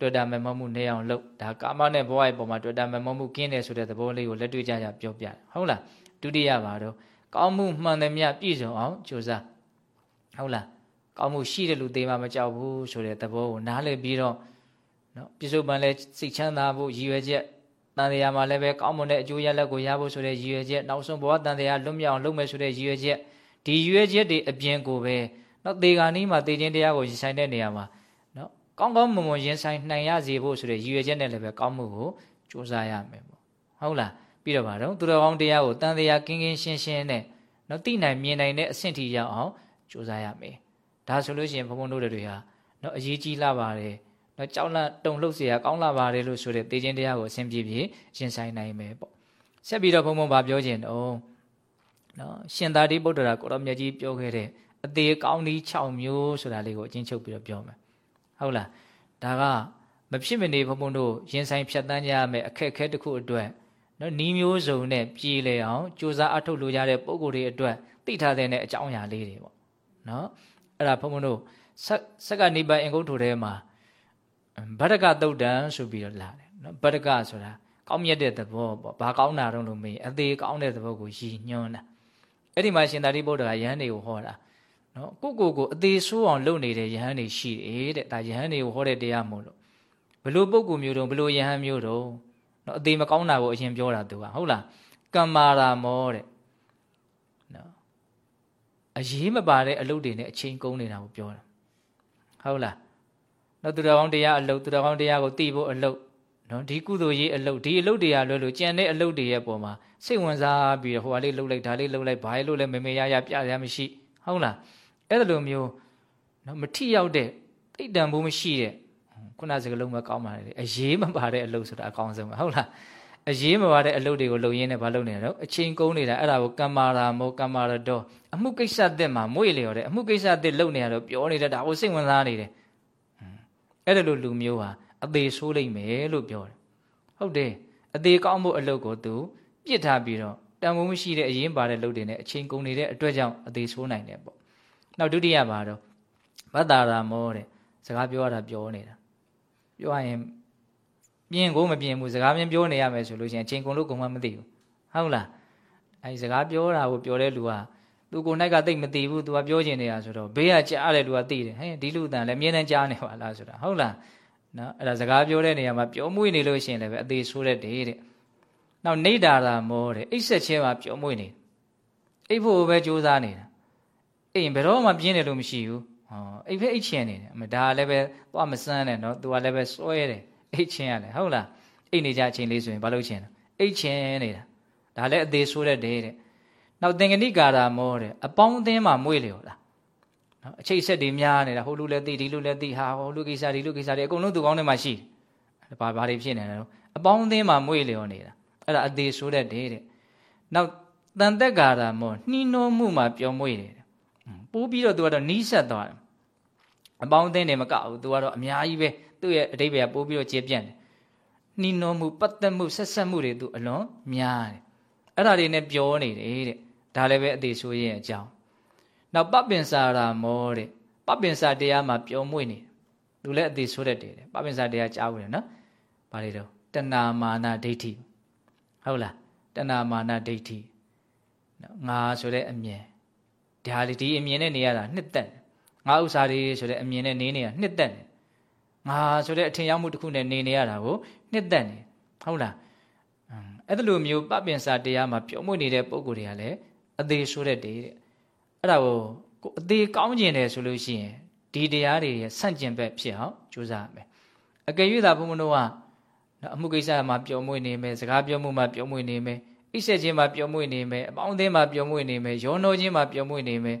တွေ့တာမမမှုနေအောင်လုပ်ဒါကာမနဲ့ဘဝရဲ့ပုံမှာတွေ့တာမမမှုကင်းတယ်ဆိုတဲ့သဘောလေးကိုလက်တွေ့ကြကြပြောပြတယ်ဟုတ်လားဒုတိယပါတော့ကောင်းမှုမှန်သမျှပြည့်စုံအောင်ကြိုးစားဟုတ်လားကောင်းမှုရှိတယ်လို့သိမှမကြောက်ဘူးဆိုတဲ့သဘောကိုနားလည်ပြီးတော့နော်ပြစ္ဆုတ်ပန်လဲစိတ်ချမ်းသာဖို့ရည်ရွယ်ချက်တန်တရားမှာလည်းပဲကောင်းမွန်တဲ့အကျိုးရလဒ်ကိုရဖို့ဆိုတဲ့ရည်ရွယ်ချက်နောက်ဆုံးဘဝတန်တရားလွတ်မြောက်လုပ်မယ်ဆိုတဲ့ရည်ရွယ်ချက်ဒီရည်ရွယ်ချက်တွေအပြင်ကိုပဲနော်သေဂာနီးမှာသေခြင်းတရားကိုရင်ဆိုင်တဲ့နေရာမှာနော် ကောင်းကောင်းမွန်မွန်ရင်ဆိုင်နိုင်ရစေဖို့ဆိုတဲ့ရည်ရွယ်ချက်နဲ့လည်းပဲကောင်းမှုကိုစူးစမ်းရမယ်ပေါ့ဟုတ်လားပြီးတော့ဗါတော့သူတော်ကောင်းတရားကိုတန်တရားကင်းကင်းရှင်းရှင်းနဲ့နော်သိနိုင်မြင်နိုင်တဲ့အဆင့်ထိရောက်အောင်စူးစမ်းရမယ်ဒါဆိုလို့ရှိရင်ဘုံဘုံတို့တွေဟာနော်အရေးကြီးလာပါတယ်နော်ကြောက်လန့်တုန်လှုပ်เสียကောင်းလာပါတယ်လို့ဆိုတဲ့သေခြင်းတရားကိုအဆင်ပြေပြေရင်ဆိုင်နိုင်မယ်ပေါ့ဆက်ပြီးတော့ဘုံဘုံဗာပြောခြင်းတော့နော်ရှင်သာတိဗုဒ္ဓရာကိုရောမြတ်ကြီးပြောခဲ့တဲ့အသေးကောင်းဒီ6မျိုးဆိုတာလေးကိုအချင်းချုပ်ပြီးတော့ပြောမယ် ဟုတ်လားဒါကမဖြစ်မနေဘုံဘုံတို့ရင်ဆိုင်ဖြတ်တန်းကြရမယ်အခက်အခဲတစ်ခုအတွက်နော်နီးမျိုးစုံနဲ့ပြည်လေအောင်စူးစမ်းအထုတ်လိုကြတဲ့ပုံကိုယ်တွေအတွက်သိထားတဲ့အကြောင်းအရာလေးတွေပေါ့နော်အဲ့ဒါဘုံဘုံတို့ဆက်ဆက်ကနိဗ္ဗာန်အင်္ဂုတ္ထုထဲမှာဗဒကတုတ်တံဆိုပြီးတော့လာတယ်နော်ဗဒကဆိုတာကောင်းမြတ်တဲ့သဘောပေါ့ဘာကောင်းတာတော့လို့မေးအသေးကောင်းတဲ့သဘောကိုရည်ညွှန်းတာအဲ့ဒီမှာရှင်သာရိပုတ္တရာယဟန်တွေကိုဟောတာ နော်ကိုကိုကိုအသေးဆိုးအောင်လုပ်နေတဲ့ယဟန်တွေရှိတယ်တဲ့ဒါယဟန်တွေကိုဟောတဲ့တရားမို့လို့ဘလို့ပုဂ္ဂိုလ်မျိုးတုံးဘလို့ယဟန်မျိုးတုံးနော်အသေးမကောင်းတာကိုအရင်ပြောတာသူကဟုတ်လားကမ္မာရာမောတဲ့နော်အရေးမပါတဲ့အလုပ်တွေနဲ့အချိန်ကုန်နေတာကိုပြောတာဟုတ်လားနော်သူတော်ကောင်းတရားအလုပ်သူတော်ကောင်းတရားကိုသိဖို့အလုပ်နော်ဒီကုသိုလ်ရေးအလုပ်ဒီအလုပ်တွေကလွယ်လို့ကြံတဲ့အလုပ်တွေရဲ့ပုံမှာစိတ်ဝင်စားပြီးတော့ဟိုဟာလေးလှုပ်လိုက်ဒါလေးလှုပ်လိုက်ဘာလေးလှုပ်လိုက်မေမေရရပြရမရှိဟုတ်လား အဲ့လိုမျိုးနော်မထိရောက်တဲ့တိတ်တန်ဖို့မရှိတဲ့ခုနစကလုံးမကောင်းပါလေအရေးမပါတဲ့အလုပ်ဆိုတာအကောင်းဆုံးပဲဟုတ်လားအရေးမပါတဲ့အလုပ်တွေကိုလုပ်ရင်းနဲ့ဘာလုပ်နေရတော့အချိန်ကုန်နေတာအဲ့ဒါကိုကမ္မာရာမောကမ္မာရတောအမှုကိစ္စတဲ့မှာမွေ့လျော်တယ်အမှုကိစ္စတဲ့လုပ်နေရတော့ပြောနေတဲ့ဒါကိုစိတ်ဝင်စားနေတယ်အဲ့ဒါလိုလူမျိုးဟာအသေးဆိုးလိမ့်မယ်လို့ပြောတယ်ဟုတ်တယ်အသေးကောင်းဖို့အလုပ်ကိုသူပြစ်ထားပြီးတော့တန်ဖိုးမရှိတဲ့အရင်ပါတဲ့လုပ်တွေနဲ့အချိန်ကုန်နေတဲ့အတွက်ကြောင့်အသေးဆိုးနိုင်တယ်ပေါ့ နောက်ဒုတိယပါတော့ဘတ်တာရာမောတဲ့စကားပြောရတာပြောနေတာပြောရရင်ပြင်းကိုမပြင်းဘူးစကားပြင်းပြောနေရမယ်ဆိုလို့ရှိရင်အချိန်ကုန်လို့ကုန်မှမသိဘူးဟုတ်လားအဲဒီစကားပြောတာကိုပြောတဲ့လူကသူကိုနိုင်ကတိတ်မသိဘူးသူကပြောချင်နေတာဆိုတော့ဘေးကကြားတဲ့လူကသိတယ်ဟဲ့ဒီလူတန်လည်းမြင်းနဲ့ကြားနေပါလားဆိုတာဟုတ်လားနော်အဲ့ဒါစကားပြောတဲ့နေရာမှာပြောမွေ့နေလို့ရှိရင်လည်းပဲအသေးဆိုးတဲ့တဲ့တဲ့နောက်နေတာတာမောတဲ့အိတ်ဆက်ချင်းမှာပြောမွေ့နေအိတ်ဖို့ပဲကြိုးစားနေတာ အိမ်ဘယ်တော့မှပြင်းတယ်လို့မရှိဘူးဟောအိတ်ဖက်အိတ်ချင်နေတယ်အမဒါလည်းပဲသွားမစမ်းနဲ့နော်သူကလည်းပဲစွဲတယ်အိတ်ချင်ရတယ်ဟုတ်လားအိတ်နေကြအချိန်လေးဆိုရင်ဘာလို့ချင်လဲအိတ်ချင်နေတာဒါလည်းအသေးဆိုးတဲ့တဲ့တဲ့နောက်သင်္ကနိကာရာမောတဲ့အပေါင်းအသင်းမှာမွေ့လျော်လားနော်အချိတ်ဆက်တွေများနေတာဟိုလူလည်းသိဒီလူလည်းသိဟာဟိုလူကိစ္စဒီလူကိစ္စတွေအကုန်လုံးသူကောင်းထဲမှာရှိတယ်ဘာဘာတွေဖြစ်နေလဲအပေါင်းအသင်းမှာမွေ့လျော်နေတာအဲ့ဒါအသေးဆိုးတဲ့တဲ့တဲ့နောက်တန်သက်ကာရာမောနှီးနှောမှုမှာပျော်မွေ့တယ် ပိုးပြီးတော့သူကတော့နီးဆက်သွားတယ်အပေါင်းအသင်းတွေမကဘူးသူကတော့အများကြီးပဲသူ့ရဲ့အတိတ်ပဲပိုးပြီးတော့ကျေပြန့်တယ်နှီးနှောမှုပတ်သက်မှုဆက်ဆက်မှုတွေသူအလွန်များတယ်အဲ့ဒါတွေနဲ့ပြောနေတယ်တဲ့ဒါလည်းပဲအသေးဆိုရင်အကြောင်းနောက်ပပင်စာရာမောတဲ့ပပင်စာတရားမှာပြောမွေ့နေသူလည်းအသေးဆိုတတ်တယ်ပပင်စာတရားကြားဝင်တယ်နော်ဘာတွေတော့တဏမာနာဒိဋ္ဌိဟုတ်လားတဏမာနာဒိဋ္ဌိနော်ငါဆိုတဲ့အမြင် ဒါလေဒီအမြင်နဲ့နေရတာနှစ်သက်ငါဥစ္စာတွေဆိုတဲ့အမြင်နဲ့နေနေတာနှစ်သက်နေငါဆိုတဲ့အထင်ရောက်မှုတစ်ခုနဲ့နေနေရတာကိုနှစ်သက်နေဟုတ်လားအဲ့ဒါလိုမျိုးပပင်စာတရားမှာပြုံးမွေ့နေတဲ့ပုံကိုယ်တွေကလည်းအသေးဆိုးတဲ့တဲ့အဲ့ဒါကိုကိုအသေးကောင်းကျင်တယ်ဆိုလို့ရှိရင်ဒီတရားတွေရဲ့ဆန့်ကျင်ဘက်ဖြစ်အောင်ကြိုးစားရမယ်အကယ်၍သာဘုံဘုံတို့ကနော်အမှုကိစ္စမှာပျော်မွေ့နေမယ်စကားပြောမှုမှာပျော်မွေ့နေမယ် အိဆက်ခြင်းမှာပျော်မွေ့နေမယ်အပေါင်းအသင်းမှာပျော်မွေ့နေမယ်ရောနှောခြင်းမှာပျော်မွေ့နေမယ်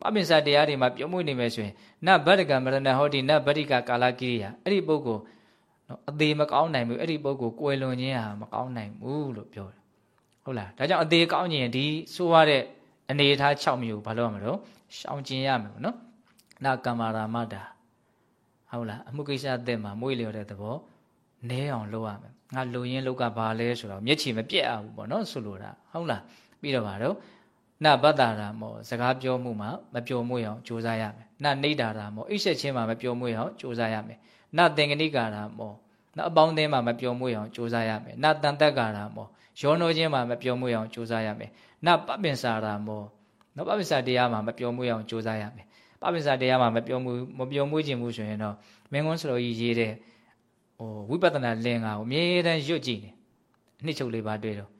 ပပင်္စတရားတွေမှာပျော်မွေ့နေမယ်ဆိုရင်နဗတ္တကမရဏဟောတိနဗတ္တိကကာလကိရိယာအဲ့ဒီပုဂ္ဂိုလ်နော်အသေးမကောင်းနိုင်ဘူးအဲ့ဒီပုဂ္ဂိုလ်ကွယ်လွန်ခြင်းဟာမကောင်းနိုင်ဘူးလို့ပြောတယ်ဟုတ်လားဒါကြောင့်အသေးကောင်းခြင်းဒီဆိုရတဲ့အနေအထား6မျိုးဘာလို့ရမလို့ရှောင်ကျင်ရမယ်နော်နာကမ္မာရာမတာဟုတ်လားအမှုကိစ္စအသက်မှာမွေးလျော်တဲ့သဘောနဲအောင်လုပ်ရမယ် ငါလူရင်းလောက်ကဘာလဲဆိုတော့မျက်ခြေမပြက်အောင်ပေါ့နော်ဆိုလိုတာဟုတ်လားပြီးတော့ဗါတော့နဘတ္တာရာမောစကားပြောမှုမှာမပြောမွေ့အောင်ကြိုးစားရမယ်နနေတာရာမောအိတ်ဆက်ချင်းမှာမပြောမွေ့အောင်ကြိုးစားရမယ်နသင်္ကနိကာရာမောနအပေါင်းအသင်းမှာမပြောမွေ့အောင်ကြိုးစားရမယ်နတန်တက်ကာရာမောရောနှောချင်းမှာမပြောမွေ့အောင်ကြိုးစားရမယ်နပပင်စာရာမောနော်ပပင်စာတရားမှာမပြောမွေ့အောင်ကြိုးစားရမယ်ပပင်စာတရားမှာမပြောမွေ့မပြောမွေ့ခြင်းဘူးဆိုရင်တော့မင်းကွန်းစတော်ကြီးရေးတဲ့ ဟိုဝိပဿနာလင်္ကာကိုအမြဲတမ်းရွတ်ကြည့်နေအနှစ်ချုပ်လေးပါတွေ့တော့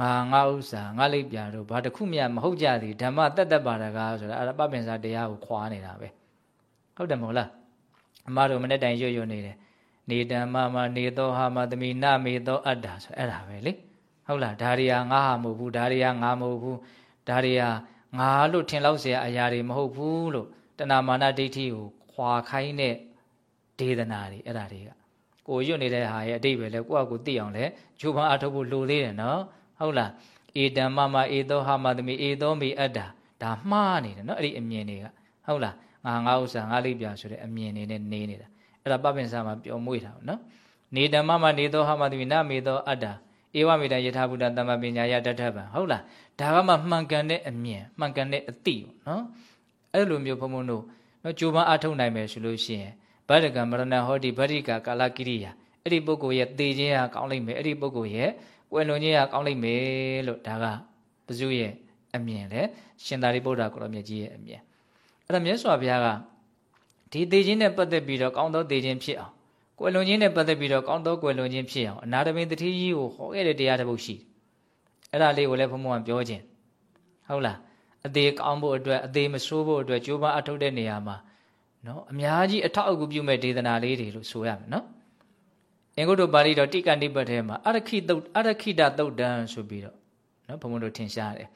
ငါငါဥစ္စာငါလိပ်ပြတို့ဘာတစ်ခုမှမဟုတ်ကြသည်ဓမ္မတက်တက်ပါတကားဆိုတာအရပပင်စာတရားကိုခွာနေတာပဲဟုတ်တယ်မဟုတ်လားအမတို့မနေ့တိုင်ရွတ်ရွတ်နေတယ်နေတံမမနေသောဟာမသမိနမေသောအတ္တာဆိုအဲ့ဒါပဲလေဟုတ်လားဒါရီယာငါဟာမဟုတ်ဘူးဒါရီယာငါမဟုတ်ဘူးဒါရီယာငါလို့ထင်လောက်เสียအရာတွေမဟုတ်ဘူးလို့တဏမာနဒိဋ္ဌိကိုခွာခိုင်းတဲ့ဒေသနာတွေအဲ့ဒါတွေက ကိုရွတ်နေတဲ့ဟာရဲ့အတိတ်ပဲလေကိုယ့်အကူသိအောင်လေဂျူပန်အထုတ်ဖို့လိုသေးတယ်နော်ဟုတ်လားဧတံမမဧသောဟာမသမိဧသောမိအတ္တာဒါမှားနေတယ်နော်အဲ့ဒီအမြင်တွေကဟုတ်လားငါငါဥစ္စာငါလိပ်ပြဆိုတဲ့အမြင်တွေနဲ့နေနေတာအဲ့ဒါပပင်စာမှာပျော်မွေ့တာနော်နေတမမနေသောဟာမသမိနမေသောအတ္တာဧဝမေတ္တယထာဘုဒ္ဓတမ္မပညာယတထဗံဟုတ်လားဒါကမှမှန်ကန်တဲ့အမြင်မှန်ကန်တဲ့အသိနော်အဲ့လိုမျိုးဘုံဘုံတို့နော်ကြိုးပမ်းအထုတ်နိုင်မယ်ဆိုလို့ရှိရင် ဗတ္တကမရဏဟောတိဗတ္တိကကာလကိရိယာအဲ့ဒီပုဂ္ဂိုလ်ရဲ့သေခြင်းဟာကောင်းလိမ့်မယ်အဲ့ဒီပုဂ္ဂိုလ်ရဲ့ကွယ်လွန်ခြင်းဟာကောင်းလိမ့်မယ်လို့ဒါကဘုဇုရဲ့အမြင်လေရှင်သာရိပုတ္တရာကိုရောမြတ်ကြီးရဲ့အမြင်အဲ့ဒါမြတ်စွာဘုရားကဒီသေခြင်းနဲ့ပတ်သက်ပြီးတော့ကောင်းသောသေခြင်းဖြစ်အောင်ကွယ်လွန်ခြင်းနဲ့ပတ်သက်ပြီးတော့ကောင်းသောကွယ်လွန်ခြင်းဖြစ်အောင်အနာတပင်တတိကြီးကိုဟောခဲ့တဲ့တရားတစ်ပုဒ်ရှိတယ်အဲ့ဒါလေးကိုလည်းဘုံဘုံကပြောခြင်းဟုတ်လားအသေးကောင်းဖို့အတွက်အသေးမဆိုးဖို့အတွက်ကြိုးပမ်းအထုတ်တဲ့နေရာမှာ နော်အများကြီးအထောက်အကူပြုမဲ့ဒေသနာလေးတွေလို့ဆိုရမယ်နော်အင်္ဂုတ္တပါဠိတော်တိကနိပတ်ထဲမှာအရခိတုတ်အရခိတတုတ်တံဆိုပြီးတော့နော်ဘုံဘုံတို့ထင်ရှားတယ်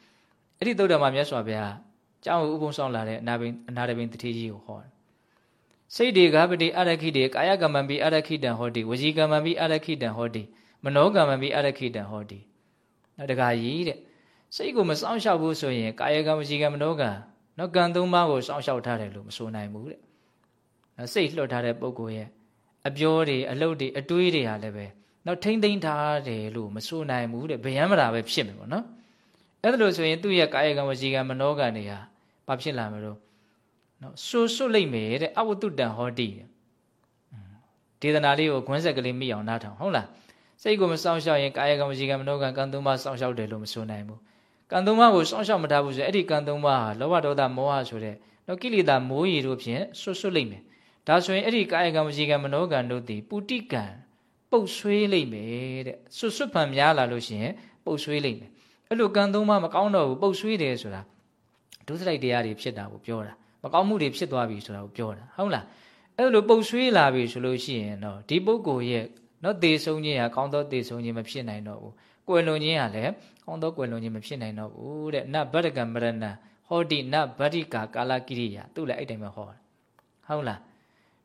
အဲ့ဒီတုတ်တံမှာမြတ်စွာဘုရားကျောင်းဥပုံဆောင်လာတဲ့အနာဘိအနာတဘိတတိကြီးကိုဟောတယ်စိတ်တွေကပတိအရခိတေကာယကမ္မံပိအရခိတံဟောတိဝစီကမ္မံပိအရခိတံဟောတိမနောကမ္မံပိအရခိတံဟောတိနော်တခါကြီးတဲ့စိတ်ကိုမစောင့်ရှောက်ဘူးဆိုရင်ကာယကံဝစီကံမနောကံနော်ကံသုံးပါးကိုစောင့်ရှောက်ထားတယ်လို့မဆိုနိုင်ဘူးတဲ့နော် စိတ်လွှတ်ထားတဲ့ပုဂ္ဂိုလ်ရဲ့အပြောတွေအလုပ်တွေအတွေးတွေဟာလည်းပဲနော်ထိမ့်သိမ့်ထားတယ်လို့မဆိုနိုင်ဘူးတဲ့ဗျံမတာပဲဖြစ်မယ်ပေါ့နော်အဲ့ဒါလို့ဆိုရင်သူ့ရဲ့ကာယကံဝစီကံမနောကံတွေဟာဘာဖြစ်လာမလို့နော်ဆူဆွတ်လိုက်မယ်တဲ့အဝတ္တတံဟောတိဒေသနာလေးကိုခွန်းဆက်ကလေးမိအောင်နားထောင်ဟုတ်လားစိတ်ကိုမစောင့်ရှောက်ရင်ကာယကံဝစီကံမနောကံကံသုံးပါးစောင့်ရှောက်တယ်လို့မဆိုနိုင်ဘူးကံသုံးပါးကိုစောင့်ရှောက်မထားဘူးဆိုရင်အဲ့ဒီကံသုံးပါးဟာလောဘဒေါသမောဟဆိုတဲ့နော်ကိလေသာမိုးရီတို့ဖြင့်ဆွတ်ဆွတ်လိုက်မယ် ဒါဆိုရင်အဲ့ဒီကာယကံဝစီကံမနောကံတို့သည်ပုတိကံပုတ်ဆွေးလိုက်မယ်တဲ့ဆွတ်ဆွတ်ဖန်များလာလို့ရှိရင်ပုတ်ဆွေးလိုက်မယ်အဲ့လိုကံသုံးပါးမကောင်းတော့ဘူးပုတ်ဆွေးတယ်ဆိုတာဒုစရိုက်တရားတွေဖြစ်တာကိုပြောတာမကောင်းမှုတွေဖြစ်သွားပြီဆိုတာကိုပြောတာဟုတ်လားအဲ့လိုပုတ်ဆွေးလာပြီဆိုလို့ရှိရင်တော့ဒီပုဂ္ဂိုလ်ရဲ့နော်သေဆုံးခြင်းဟာကောင်းသောသေဆုံးခြင်းမဖြစ်နိုင်တော့ဘူးကွယ်လွန်ခြင်းဟာလည်းကောင်းသောကွယ်လွန်ခြင်းမဖြစ်နိုင်တော့ဘူးတဲ့နဗတ္တကမရဏဟောတိနဗတ္တိကာကာလကိရိယာသူ့လည်းအဲ့တိုင်းပဲဟောတယ်ဟုတ်လား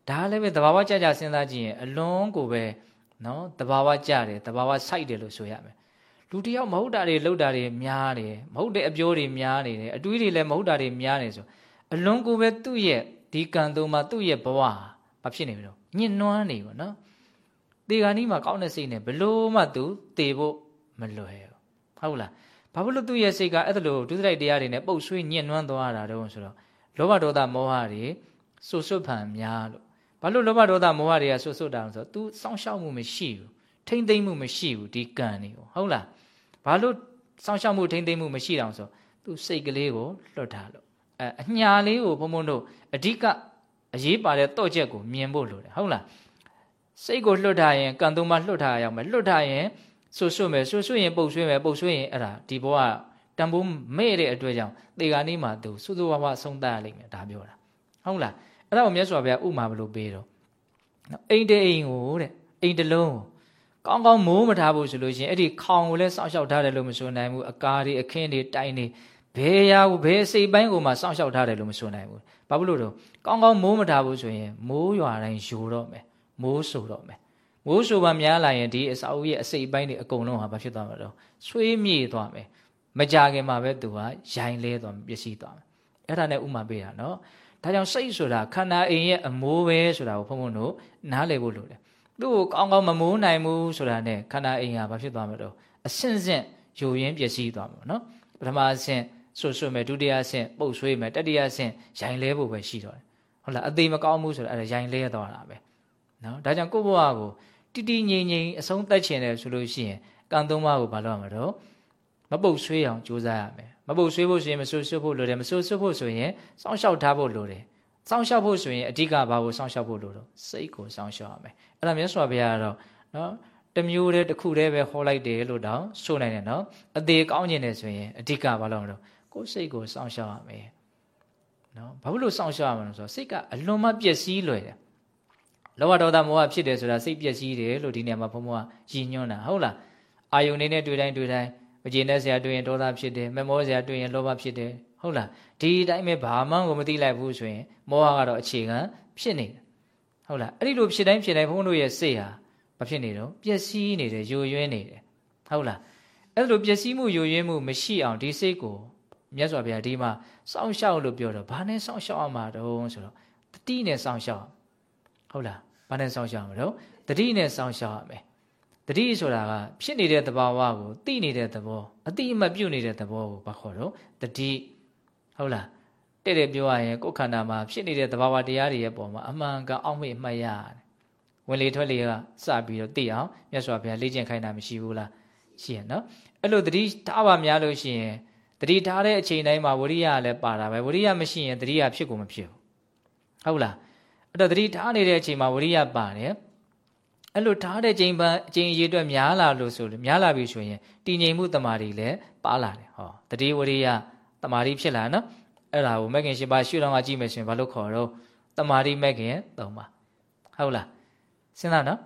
ဒါလည်းပဲတဘာဝကြကြစဉ်းစားကြည့်ရင်အလွန်ကိုပဲနော်တဘာဝကြတယ်တဘာဝစိုက်တယ်လို့ဆိုရမယ်လူတယောက်မဟုတ်တာတွေလှုပ်တာတွေများတယ်မဟုတ်တဲ့အပြောတွေများနေတယ်အတွေးတွေလည်းမဟုတ်တာတွေများနေဆိုအလွန်ကိုပဲသူ့ရဲ့ဒီကံသုံးမှာသူ့ရဲ့ဘဝဘာဖြစ်နေပြီတော့ညှဉ်းနှွမ်းနေပေါ့နော်တေဂာနီးမှာကောင်းတဲ့စိတ်နဲ့ဘလို့မှသူတေဖို့မလွယ်ဘူးဟုတ်လားဘာဖြစ်လို့သူ့ရဲ့စိတ်ကအဲ့ဒါလိုဒုစရိုက်တရားတွေနဲ့ပုတ်ဆွေးညှဉ်းနှွမ်းသွားတာတုံးဆိုတော့လောဘဒေါသမောဟတွေစွတ်စွတ်ဖန်များလို့ ဘာလို့လောဘဒေါသမောဟတွေကဆွတ်ဆွတ်တာဆိုတော့ तू စောင့်ရှောက်မှုမရှိဘူးထိမ့်သိမ့်မှုမရှိဘူးဒီကံတွေကိုဟုတ်လားဘာလို့စောင့်ရှောက်မှုထိမ့်သိမ့်မှုမရှိတောင်ဆို तू စိတ်ကလေးကိုလွတ်ထားလို့အဲအညာလေးကိုဘုံဘုံတို့အဓိကအရေးပါတဲ့တော့ချက်ကိုမြင်ဖို့လိုတယ်ဟုတ်လားစိတ်ကိုလွတ်ထားရင်ကံသုံးပါလွတ်ထားရအောင်မယ်လွတ်ထားရင်ဆွဆွမယ်ဆွဆွရင်ပုတ်ဆွေးမယ်ပုတ်ဆွေးရင်အဲ့ဒါဒီဘဝတန်ဖိုးမဲ့တဲ့အတွက်ကြောင့်သေဂာနီးမှာသူစွစွဝါဝဆုံးတတ်ရလိမ့်မယ်ဒါပြောတာဟုတ်လား အဲ့ဒါကိုမြတ်စွာဘုရားဥမာဘလို့ပေးတော့အိမ်တအိမ်ကိုတဲ့အိမ်တလုံးကိုကောင်းကောင်းမိုးမထားဘူးဆိုလို့ရှိရင်အဲ့ဒီခေါင်ကိုလည်းစောင့်ရှောက်ထားတယ်လို့မဆိုနိုင်ဘူးအကားတွေအခင်းတွေတိုင်တွေဘယ်ရာကိုဘယ်စိတ်ပိုင်းကိုမှစောင့်ရှောက်ထားတယ်လို့မဆိုနိုင်ဘူးဘာဖြစ်လို့တော့ကောင်းကောင်းမိုးမထားဘူးဆိုရင်မိုးရွာတိုင်းယိုတော့မယ်မိုးဆူတော့မယ်မိုးဆူပါများလာရင်ဒီအစာအုပ်ရဲ့အစိတ်ပိုင်းတွေအကုန်လုံးဟာဘာဖြစ်သွားမှာတော့ဆွေးမြေ့သွားမယ်မကြခင်မှာပဲသူကရိုင်းလဲသွားပျက်စီးသွားမယ်အဲ့ဒါနဲ့ဥမာပေးတာနော် ဒါကြောင့်စိတ်ဆိုတာခန္ဓာအိမ်ရဲ့အမိုးပဲဆိုတာကိုဘုန်းဘုန်းတို့နားလည်ဖို့လိုတယ်သူ့ကိုကောင်းကောင်းမမိုးနိုင်ဘူးဆိုတာနဲ့ခန္ဓာအိမ်ဟာဘာဖြစ်သွားမှာတော့အဆင့်ဆင့်ယိုရင်းပျက်စီးသွားမှာနော်ပထမအဆင့်ဆွဆွမယ်ဒုတိယအဆင့်ပုတ်ဆွေးမယ်တတိယအဆင့်ရိုင်းလဲဖို့ပဲရှိတော့တယ်ဟုတ်လားအသေးမကောင်းဘူးဆိုတာအဲ့ဒါရိုင်းလဲသွားတာပဲနော်ဒါကြောင့်ကိုယ့်ဘဝကိုတိတိငြိမ်ငြိမ်အဆုံးသတ်ချင်တယ်ဆိုလို့ရှိရင်ကံသုံးပါးကိုဘာလုပ်ရမှာတော့မပုတ်ဆွေးအောင်ကြိုးစားရမယ် မပုတ်ဆွေးဖို့ဆိုရင်မဆွဆွဖို့လိုတယ်မဆွဆွဖို့ဆိုရင်စောင့်ရှောက်ထားဖို့လိုတယ်စောင့်ရှောက်ဖို့ဆိုရင်အဓိကဘာကိုစောင့်ရှောက်ဖို့လိုတော့စိတ်ကိုစောင့်ရှောက်ရမယ်အဲ့ဒါမြတ်စွာဘုရားကတော့နော်တမျိုးတည်းတစ်ခုတည်းပဲဟောလိုက်တယ်လို့တောင်ဆိုနိုင်တယ်နော်အသေးကောင်းကျင်တယ်ဆိုရင်အဓိကဘာလို့လဲကိုယ်စိတ်ကိုစောင့်ရှောက်ရမယ်နော်ဘာဖြစ်လို့စောင့်ရှောက်ရမလဲဆိုတော့စိတ်ကအလွန်မှပျက်စီးလွယ်တယ်လောဘဒေါသမောဟဖြစ်တယ်ဆိုတာစိတ်ပျက်စီးတယ်လို့ဒီနေရာမှာဘုံဘုံကရည်ညွှန်းတာဟုတ်လားအာယုန်နေနဲ့တွေ့တိုင်းတွေ့တိုင်း မကျေနပ်စရာတွေ့ရင်ဒေါသဖြစ်တယ်မမောစရာတွေ့ရင်လောဘဖြစ်တယ်ဟုတ်လားဒီအတိုင်းပဲဘာမှကိုမသိလိုက်ဘူးဆိုရင်မောဟကတော့အခြေခံဖြစ်နေတယ်ဟုတ်လားအဲ့ဒီလိုဖြစ်တိုင်းဖြစ်တိုင်းဘုန်းတို့ရဲ့စိတ်ဟာမဖြစ်နေတော့ပျက်စီးနေတယ်ယိုယွင်းနေတယ်ဟုတ်လားအဲ့လိုပျက်စီးမှုယိုယွင်းမှုမရှိအောင်ဒီစိတ်ကိုမြတ်စွာဘုရားဒီမှာစောင့်ရှောက်လို့ပြောတော့ဘာနဲ့စောင့်ရှောက်အောင်မှာတုံးဆိုတော့တတိနဲ့စောင့်ရှောက်ဟုတ်လားဘာနဲ့စောင့်ရှောက်မှာတော့တတိနဲ့စောင့်ရှောက်ရမယ် တတိဆိုတာကဖြစ်နေတဲ့သဘာဝကိုသိနေတဲ့သဘောအတိအမှတ်ပြုနေတဲ့သဘောကိုဘာခေါ်တော့တတိဟုတ်လားတဲ့တဲ့ပြောရရင်ကိုယ်ခန္ဓာမှာဖြစ်နေတဲ့သဘာဝတရားတွေရဲ့ပုံမှာအမှန်ကန်အောက်မေ့မှတ်ရတယ်ဝင်လေထွက်လေကစပြီးတော့သိအောင်မြတ်စွာဘုရားလေ့ကျင့်ခိုင်းတာမရှိဘူးလားရှိရနော်အဲ့လိုတတိထားပါများလို့ရှိရင်တတိထားတဲ့အချိန်တိုင်းမှာဝရိယလည်းပါတာပဲဝရိယမရှိရင်တတိယဖြစ်ကုန်မဖြစ်ဘူးဟုတ်လားအဲ့တော့တတိထားနေတဲ့အချိန်မှာဝရိယပါတယ် အဲ့လိုထားတဲ့ချိန်ပန်းအချိန်ရေးအတွက်များလာလို့ဆိုလို့များလာပြီဆိုရင်တည်ငြိမ်မှုတမာတွေလည်းပါလာတယ်ဟောတတိဝရိယတမာတွေဖြစ်လာနော်အဲ့ဒါကိုမဂ်ခင်ရှင်ပါရှုတော်ကကြည့်မယ်ဆိုရင်ဘာလို့ခေါ်တော့တမာတိမဂ်ခင်သုံးပါဟုတ်လားစဉ်းစားနော်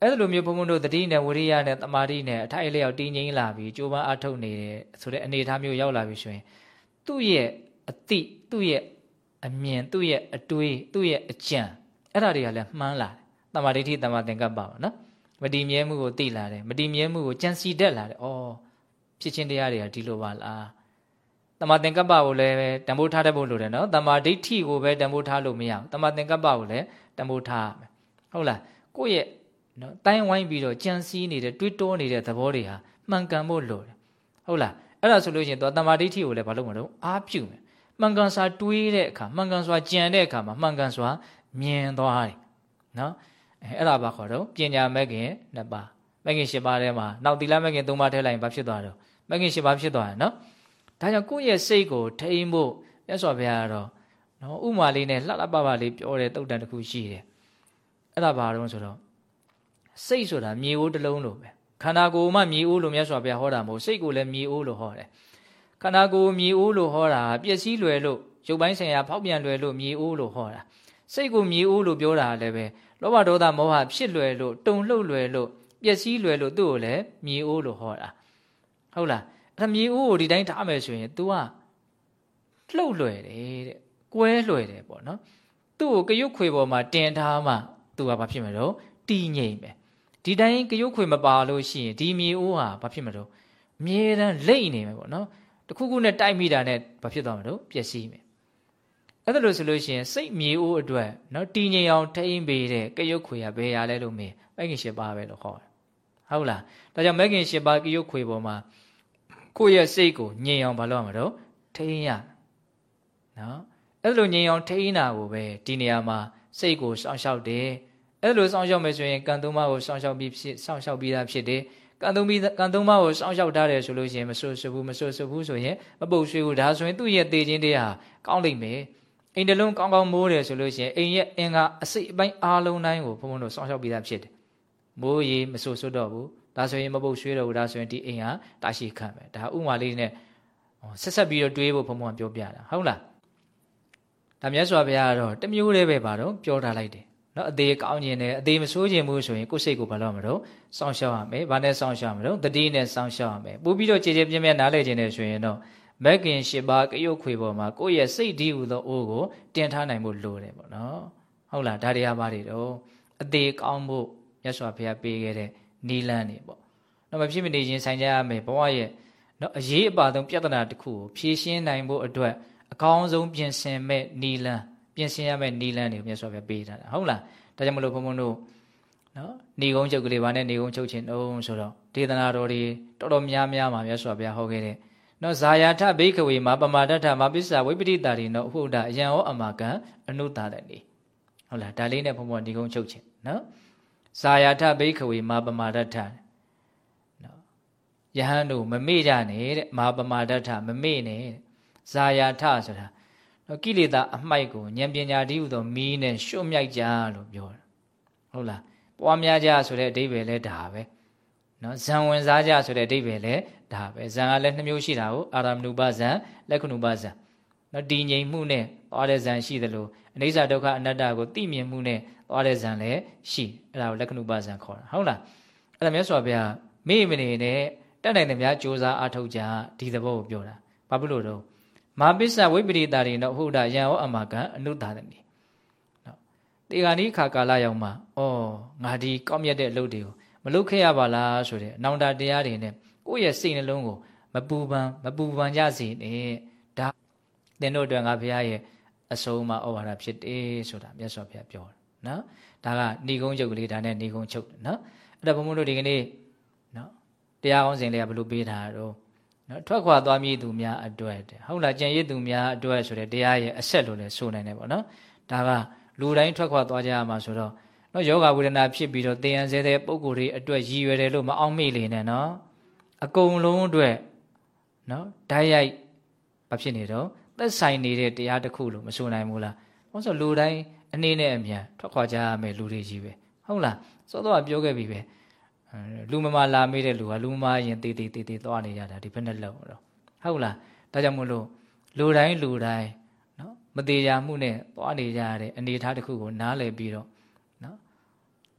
အဲ့လိုမျိုးဘုံဘုံတို့တတိနဲ့ဝရိယနဲ့တမာတိနဲ့အထိုက်အလျောက်တည်ငြိမ်လာပြီးကြိုးပမ်းအထုတ်နေတဲ့ဆိုတဲ့အနေအထားမျိုးရောက်လာပြီဆိုရင်သူ့ရဲ့အတိသူ့ရဲ့အမြင်သူ့ရဲ့အတွေးသူ့ရဲ့အကြံအဲ့ဒါတွေကလည်းမှန်းလာတယ် တမာဒိဋ္ဌိတမာသင်္ကပ္ပပါနော်မတည်မြဲမှုကိုသိလာတယ်မတည်မြဲမှုကိုကြံစီတတ်လာတယ်ဩဖြစ်ချင်းတရားတွေကဒီလိုပါလားတမာသင်္ကပ္ပကိုလည်းတံပိုးထားတတ်ဖို့လိုတယ်နော်တမာဒိဋ္ဌိကိုပဲတံပိုးထားလို့မရဘူးတမာသင်္ကပ္ပကိုလည်းတံပိုးထားရမယ်ဟုတ်လားကိုယ့်ရဲ့နော်တိုင်းဝိုင်းပြီးတော့ကြံစည်နေတဲ့တွေးတောနေတဲ့သဘောတွေဟာမှန်ကန်ဖို့လိုတယ်ဟုတ်လားအဲ့ဒါဆိုလို့ရှိရင်သူတမာဒိဋ္ဌိကိုလည်းဘာလုပ်မှာတော့အားပြုမယ်မှန်ကန်စွာတွေးတဲ့အခါမှန်ကန်စွာကြံတဲ့အခါမှာမှန်ကန်စွာမြင်သွားတယ်နော် အဲအဲ့ဒါဘာခေါ်တော့ပညာမဲ့ခင်နှစ်ပါးမဲ့ခင်၈ပါးထဲမှာနောက်သီလမဲ့ခင်၃ပါးထည့်လိုက်ရင်ဘာဖြစ်သွားတော့မဲ့ခင်၈ပါးဖြစ်သွားတယ်နော်ဒါကြောင့်ကိုယ့်ရဲ့စိတ်ကိုထိန်းဖို့မြတ်စွာဘုရားကတော့နော်ဥမာလေးနဲ့လှလှပပလေးပြောတဲ့တုတ်တန်တစ်ခုရှိတယ်အဲ့ဒါဘာတော့ဆိုတော့စိတ်ဆိုတာမြေအိုးတစ်လုံးလိုပဲခန္ဓာကိုယ်မှမြေအိုးလို့မြတ်စွာဘုရားဟောတာမဟုတ်စိတ်ကိုလည်းမြေအိုးလို့ဟောတယ်ခန္ဓာကိုယ်မြေအိုးလို့ဟောတာပျက်စီးလွယ်လို့ရုပ်ပိုင်းဆိုင်ရာဖောက်ပြန်လွယ်လို့မြေအိုးလို့ဟောတာစိတ်ကိုမြေအိုးလို့ပြောတာလည်းပဲ လောဘဒေါသမောဟဖြစ်လွယ်လို့တုံလှုပ်လွယ်လို့ပျက်စီးလွယ်လို့သူ့ကိုလည်းမြေအိုးလို့ဟောတာဟုတ်လားအဲ့ဒါမြေအိုးကိုဒီတိုင်းထားမယ်ဆိုရင် तू ကလှုပ်လွယ်တယ်တဲ့ကွဲလွယ်တယ်ပေါ့နော်သူ့ကိုကရုတ်ခွေပေါ်မှာတင်ထားမှ तू ကဘာဖြစ်မှာတော့တည်ငြိမ်ပဲဒီတိုင်းကရုတ်ခွေမပါလို့ရှိရင်ဒီမြေအိုးဟာဘာဖြစ်မှာတော့အမြဲတမ်းလိမ့်နေမယ်ပေါ့နော်တခုခုနဲ့တိုက်မိတာနဲ့ဘာဖြစ်သွားမှာတော့ပျက်စီးမယ် အဲ့ဒါလို့ဆိုလို့ရှိရင်စိတ်မြေအိုးအတွက်နော်တည်ငြိမ်အောင်ထိန်းပေးတဲ့ကရုတ်ခွေကဘယ်ရလဲလို့မေးမဂ်ခင်၈ပါးပဲလို့ခေါ်တယ်ဟုတ်လားဒါကြောင့်မဂ်ခင်၈ပါးကရုတ်ခွေပေါ်မှာကိုယ့်ရဲ့စိတ်ကိုငြိမ်အောင်မလုပ်ရမှာတော့ထိန်းရနော်အဲ့လိုငြိမ်အောင်ထိန်းတာကိုပဲဒီနေရာမှာစိတ်ကိုစောင့်ရှောက်တယ်အဲ့လိုစောင့်ရှောက်မယ်ဆိုရင်ကံသုံးပါးကိုစောင့်ရှောက်ပြီးဖြစ်စောင့်ရှောက်ပြီးသားဖြစ်တယ်ကံသုံးပြီးကံသုံးပါးကိုစောင့်ရှောက်ထားတယ်ဆိုလို့ရှိရင်မဆွဆွဘူးမဆွဆွဘူးဆိုရင်မပုတ်ဆွေးဘူးဒါဆိုရင်သူ့ရဲ့တေခြင်းတရားကောင်းလိမ့်မယ် အိမ်တလုံးကောင်းကောင်းမိုးတယ်ဆိုလို့ရှိရင်အိမ်ရဲ့အင်္ဂါအစိတ်အပိုင်းအားလုံးတိုင်းကိုဘုံဘုံတို့စောင့်ရှောက်ပြီးသားဖြစ်တယ်မိုးရေမဆူဆွတ်တော့ဘူးဒါဆိုရင်မပုတ်ရွှေတော့ဘူးဒါဆိုရင်ဒီအိမ်ဟာတာရှိခံပဲဒါဥမာလေးနဲ့ဆက်ဆက်ပြီးတော့တွေးဖို့ဘုံဘုံကပြောပြတာဟုတ်လားဒါမြတ်စွာဘုရားကတော့တမျိုးတည်းပဲပါတော့ပြောထားလိုက်တယ်နော်အသေးကောင်းခြင်းနဲ့အသေးမဆိုးခြင်းဘူးဆိုရင်ကိုယ်စိတ်ကိုဘာလို့မလို့စောင့်ရှောက်ရမယ်ဘာနဲ့စောင့်ရှောက်ရမလို့တတိနဲ့စောင့်ရှောက်ရမယ်ပို့ပြီးတော့ကြည်ကြည်ပြင်းပြင်းနားလည်ခြင်းနဲ့ဆိုရင်တော့ မက်ကင်၈ပါးကရုတ်ခွေပေါ်မှာကိုယ့်ရဲ့စိတ်ဒီဟူသောအိုးကိုတင်ထားနိုင်ဖို့လိုတယ်ပေါ့နော်ဟုတ်လားဒါတရားပါတွေတော့အသေးကောင်းဖို့မြတ်စွာဘုရားပေးခဲ့တဲ့နီလန်းနေပေါ့တော့မဖြစ်မနေခြင်းဆိုင်ကြရမယ်ဘဝရဲ့နော်အရေးအပါဆုံးပြဿနာတစ်ခုကိုဖြေရှင်းနိုင်ဖို့အတွက်အကောင်းဆုံးပြင်ဆင်မဲ့နီလန်းပြင်ဆင်ရမယ့်နီလန်းတွေကိုမြတ်စွာဘုရားပေးထားတာဟုတ်လားဒါကြောင့်မလို့ဘုံဘုံတို့နော်နေကုန်းချုပ်ကလေးပါနဲ့နေကုန်းချုပ်ခြင်းတုံးဆိုတော့ဒေသနာတော်တွေတော်တော်များများမှာမြတ်စွာဘုရားဟောခဲ့တဲ့ နော်ဇာယာထဘိကဝေမှာပမာဒထမပစ္ဆဝိပတိတာရီနော်ဟုတ်တာအယံဟောအမကံအနုတာတဲ့နေဟုတ်လားဒါလေးနဲ့ဘုံဘုံနေကုန်းချုပ်ခြင်းနော်ဇာယာထဘိကဝေမှာပမာဒထနော်ယဟန်တို့မမေ့ကြနဲ့တဲ့မာပမာဒထမမေ့နဲ့ဇာယာထဆိုတာနော်ကိလေသာအမိုက်ကိုဉာဏ်ပညာတည်းဟူသောမီးနဲ့ရှုံ့မြိုက်ကြလို့ပြောတာဟုတ်လားပွားများကြဆိုတဲ့အဓိပ္ပာယ်လဲဒါပဲ နော်ဇံဝင်စားကြဆိုတဲ့အဓိပ္ပာယ်လဲဒါပဲဇံကလည်းနှမျိုးရှိတာကိုအာရမဏုပဇံလက္ခဏုပဇံနော်တည်ငြိမ်မှုနဲ့သွားတဲ့ဇံရှိသလိုအနိစ္စဒုက္ခအနတ္တကိုသိမြင်မှုနဲ့သွားတဲ့ဇံလည်းရှိအဲ့ဒါကိုလက္ခဏုပဇံခေါ်တာဟုတ်လားအဲ့ဒါမြတ်စွာဘုရားမိမနေနဲ့တက်နိုင်တဲ့များစ조사အားထုတ်ကြဒီသဘောကိုပြောတာဘာဖြစ်လို့တော့မာပစ္စဝိပရိတာတွေတော့ဟုတ်တာယံဟောအမကံအနုတာတနေနော်တေဂာနိခါကာလရောက်မှဩငါဒီကောက်မြတ်တဲ့အလုပ်တွေကို မလုပ်ခဲ့ရပါလားဆိုတဲ့အနောင်တတရားတွေနဲ့ကိုယ့်ရဲ့စိတ်နှလုံးကိုမပူပန်မပူပန်ကြစေနဲ့ဒါသင်တို့အတွက်ငါဘုရားရဲ့အဆုံးအမဩဝါဒဖြစ်တယ်ဆိုတာမြတ်စွာဘုရားပြောတယ်နော်ဒါကဏီကုန်းချုပ်ကလေးဒါနဲ့ဏီကုန်းချုပ်တယ်နော်အဲ့ဒါဘုံဘုံတို့ဒီကနေ့နော်တရားကောင်းစဉ်လေးကဘယ်လိုပေးထားတော့နော်ထွက်ခွာသွားမည်သူများအတွက်ဟုတ်လားကြံရည်သူများအတွက်ဆိုတဲ့တရားရဲ့အဆက်လို့လည်းဆိုနိုင်တယ်ပေါ့နော်ဒါကလူတိုင်းထွက်ခွာသွားကြရမှာဆိုတော့ နော်ယောဂဝေဒနာဖြစ်ပြီးတော့တေယံစေတဲ့ပုံကိုယ်တွေအတွက်ရည်ရွယ်တယ်လို့မအောင်မေ့လေနဲ့နော်အကုန်လုံးအတွက်နော်ဓာတ်ရိုက်ဘာဖြစ်နေတော့သက်ဆိုင်နေတဲ့တရားတစ်ခုလို့မဆိုနိုင်ဘူးလားဘာလို့ဆိုလူတိုင်းအနေနဲ့အမြန်ထွက်ခွာကြရမယ်လူတွေကြီးပဲဟုတ်လားစောစောကပြောခဲ့ပြီပဲလူမမလာမေးတဲ့လူကလူမမရင်တေးတေးတေးတေးသွားနေကြတာဒီဘက်နဲ့လောက်တော့ဟုတ်လားဒါကြောင့်မို့လို့လူတိုင်းလူတိုင်းနော်မသေးကြမှုနဲ့သွားနေကြရတဲ့အနေအထားတစ်ခုကိုနားလည်ပြီးတော့နော်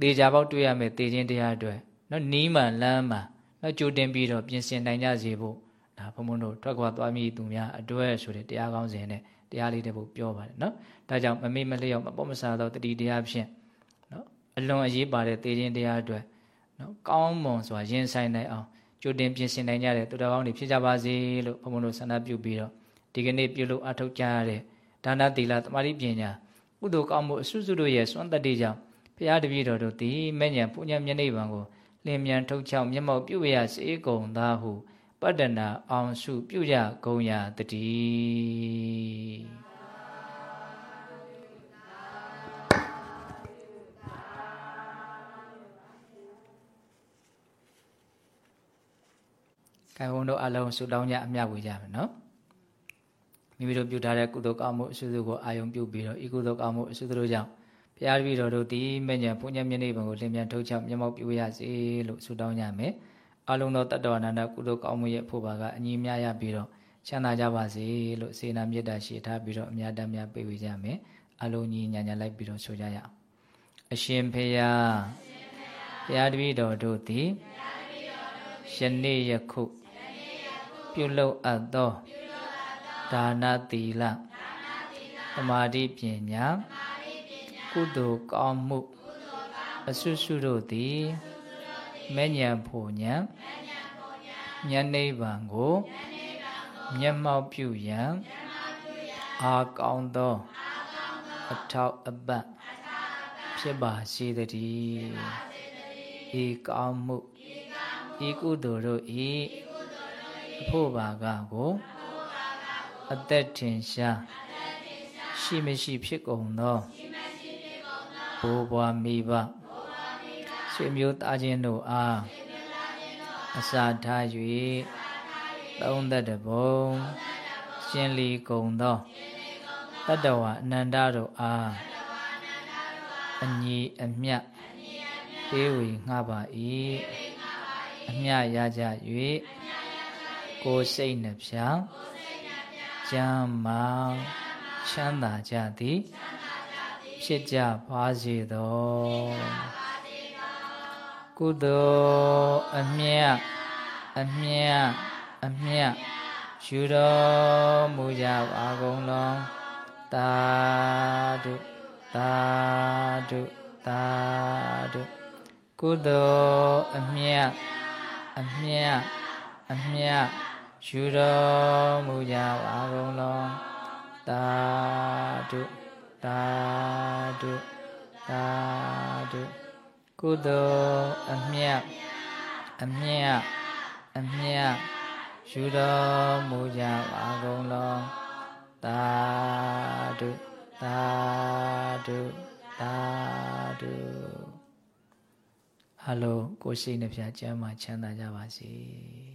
သေချာပေါက်တွေ့ရမယ်သေခြင်းတရားအတွက်နော်နီးမှန်လမ်းမှန်နော်ကြိုတင်ပြီးတော့ပြင်ဆင်နိုင်ကြစေဖို့ဒါဘုံဘုံတို့ထွက်ခွာသွားမိသူများအတွက်ဆိုတဲ့တရားကောင်းစဉ်နဲ့တရားလေးတပုတ်ပြောပါတယ်နော်ဒါကြောင့်မမေ့မလျော့မပေါ့မဆာသောတတိတရားဖြင့်နော်အလွန်အရေးပါတဲ့သေခြင်းတရားအတွက်နော်ကောင်းမွန်စွာရင်ဆိုင်နိုင်အောင်ကြိုတင်ပြင်ဆင်နိုင်ကြတဲ့သူတော်ကောင်းတွေဖြစ်ကြပါစေလို့ဘုံဘုံတို့ဆန္ဒပြုပြီးတော့ဒီကနေ့ပြုလို့အထောက်ကြရတဲ့ဒါနသီလသမာဓိပညာကုသိုလ်ကောင်းမှုအစွစုတို့ရဲ့စွမ်းတတ္တိကြောင့်ဘု ရားတပည့်တော်တို့သည်မဲ့ညာပူညာမျက်နှိပ်ပံကိုလင်းမြန်ထုတ်ချောက်မျက်မှောက်ပြုရစေကုန်သာဟုပတ္တနာအောင်စုပြုကြကုန်ရာတည်းကဲဘုန်းတို့အလုံးဆုတောင်းကြအမြတ်ဝေကြမယ်နော်မိမိတို့ပြုထားတဲ့ကုသိုလ်ကောင်းမှုအစွစုကိုအာယုံပြုပြီးတော့ဤကုသိုလ်ကောင်းမှုအစွစုတို့ကြောင့် ဘုရားတပည့်တော်တို့သည်မညံဘုညမျက်နှိပ်ဘုံကိုလင်းမြန်ထုတ်ချမျက်မှောက်ပြုရစေလို့ဆုတောင်းကြမယ်အလုံးသောတတ္တဝနန္ဒကုသိုလ်ကောင်းမှုရဲ့ဖို့ပါကအညီများရပြီးတော့ချမ်းသာကြပါစေလို့စေနာမေတ္တာရှိထားပြီးတော့အများတမ်းများပြေဝေကြမယ်အလုံးကြီးညာညာလိုက်ပြီးတော့ဆိုကြရအောင်အရှင်ဖေယဘုရားတပည့်တော်တို့သည်ယနေ့ယခုပြုလုပ်အပ်သောဒါနသီလသမာဓိပညာ ကုသိုလ်ကောင်းမှုအစွစုတို့သည်မဲ့ညံဖို့ညံဉာဏ်နိဗ္ဗာန်ကိုမျက်မှောက်ပြုရန်အာကောင်းသောအထောက်အပံ့ဖြစ်ပါစေတည်းဤကောင်းမှုဤကုသိုလ်တို့ဤအဖို့ပါကကိုအသက်ထင်ရှားရှိမရှိဖြစ်ကုန်သော ဘိုးဘွားမိဘဆွေမျိုးသားချင်းတို့အားအစာထား၍သုံးသက်တဘုံရှင်လီကုံသောတတ္တဝအနန္တတို့အားအညီအမျှပေးဝေငှပါ၏အမျှရကြ၍ကိုယ်စိတ်နှဖြာကျမ်းမာချမ်းသာကြသည် ဖြစ်ကြပါစေသောကုသိုလ်အမြတ်အမြတ်အမြတ်ယူတော်မူကြပါကုန်လောတာဓုတာဓုတာဓုကုသိုလ်အမြတ်အမြတ်အမြတ်ယူတော်မူကြပါကုန်လောတာဓု တာဓုတာဓုကုသိုလ်အမြတ်အမြတ်အမြတ်ယူတော်မူကြပါကုန်လောတာဓုတာဓုတာဓုအလုံးကိုယ်ရှိနှပြချမ်းသာချမ်းသာကြပါစေ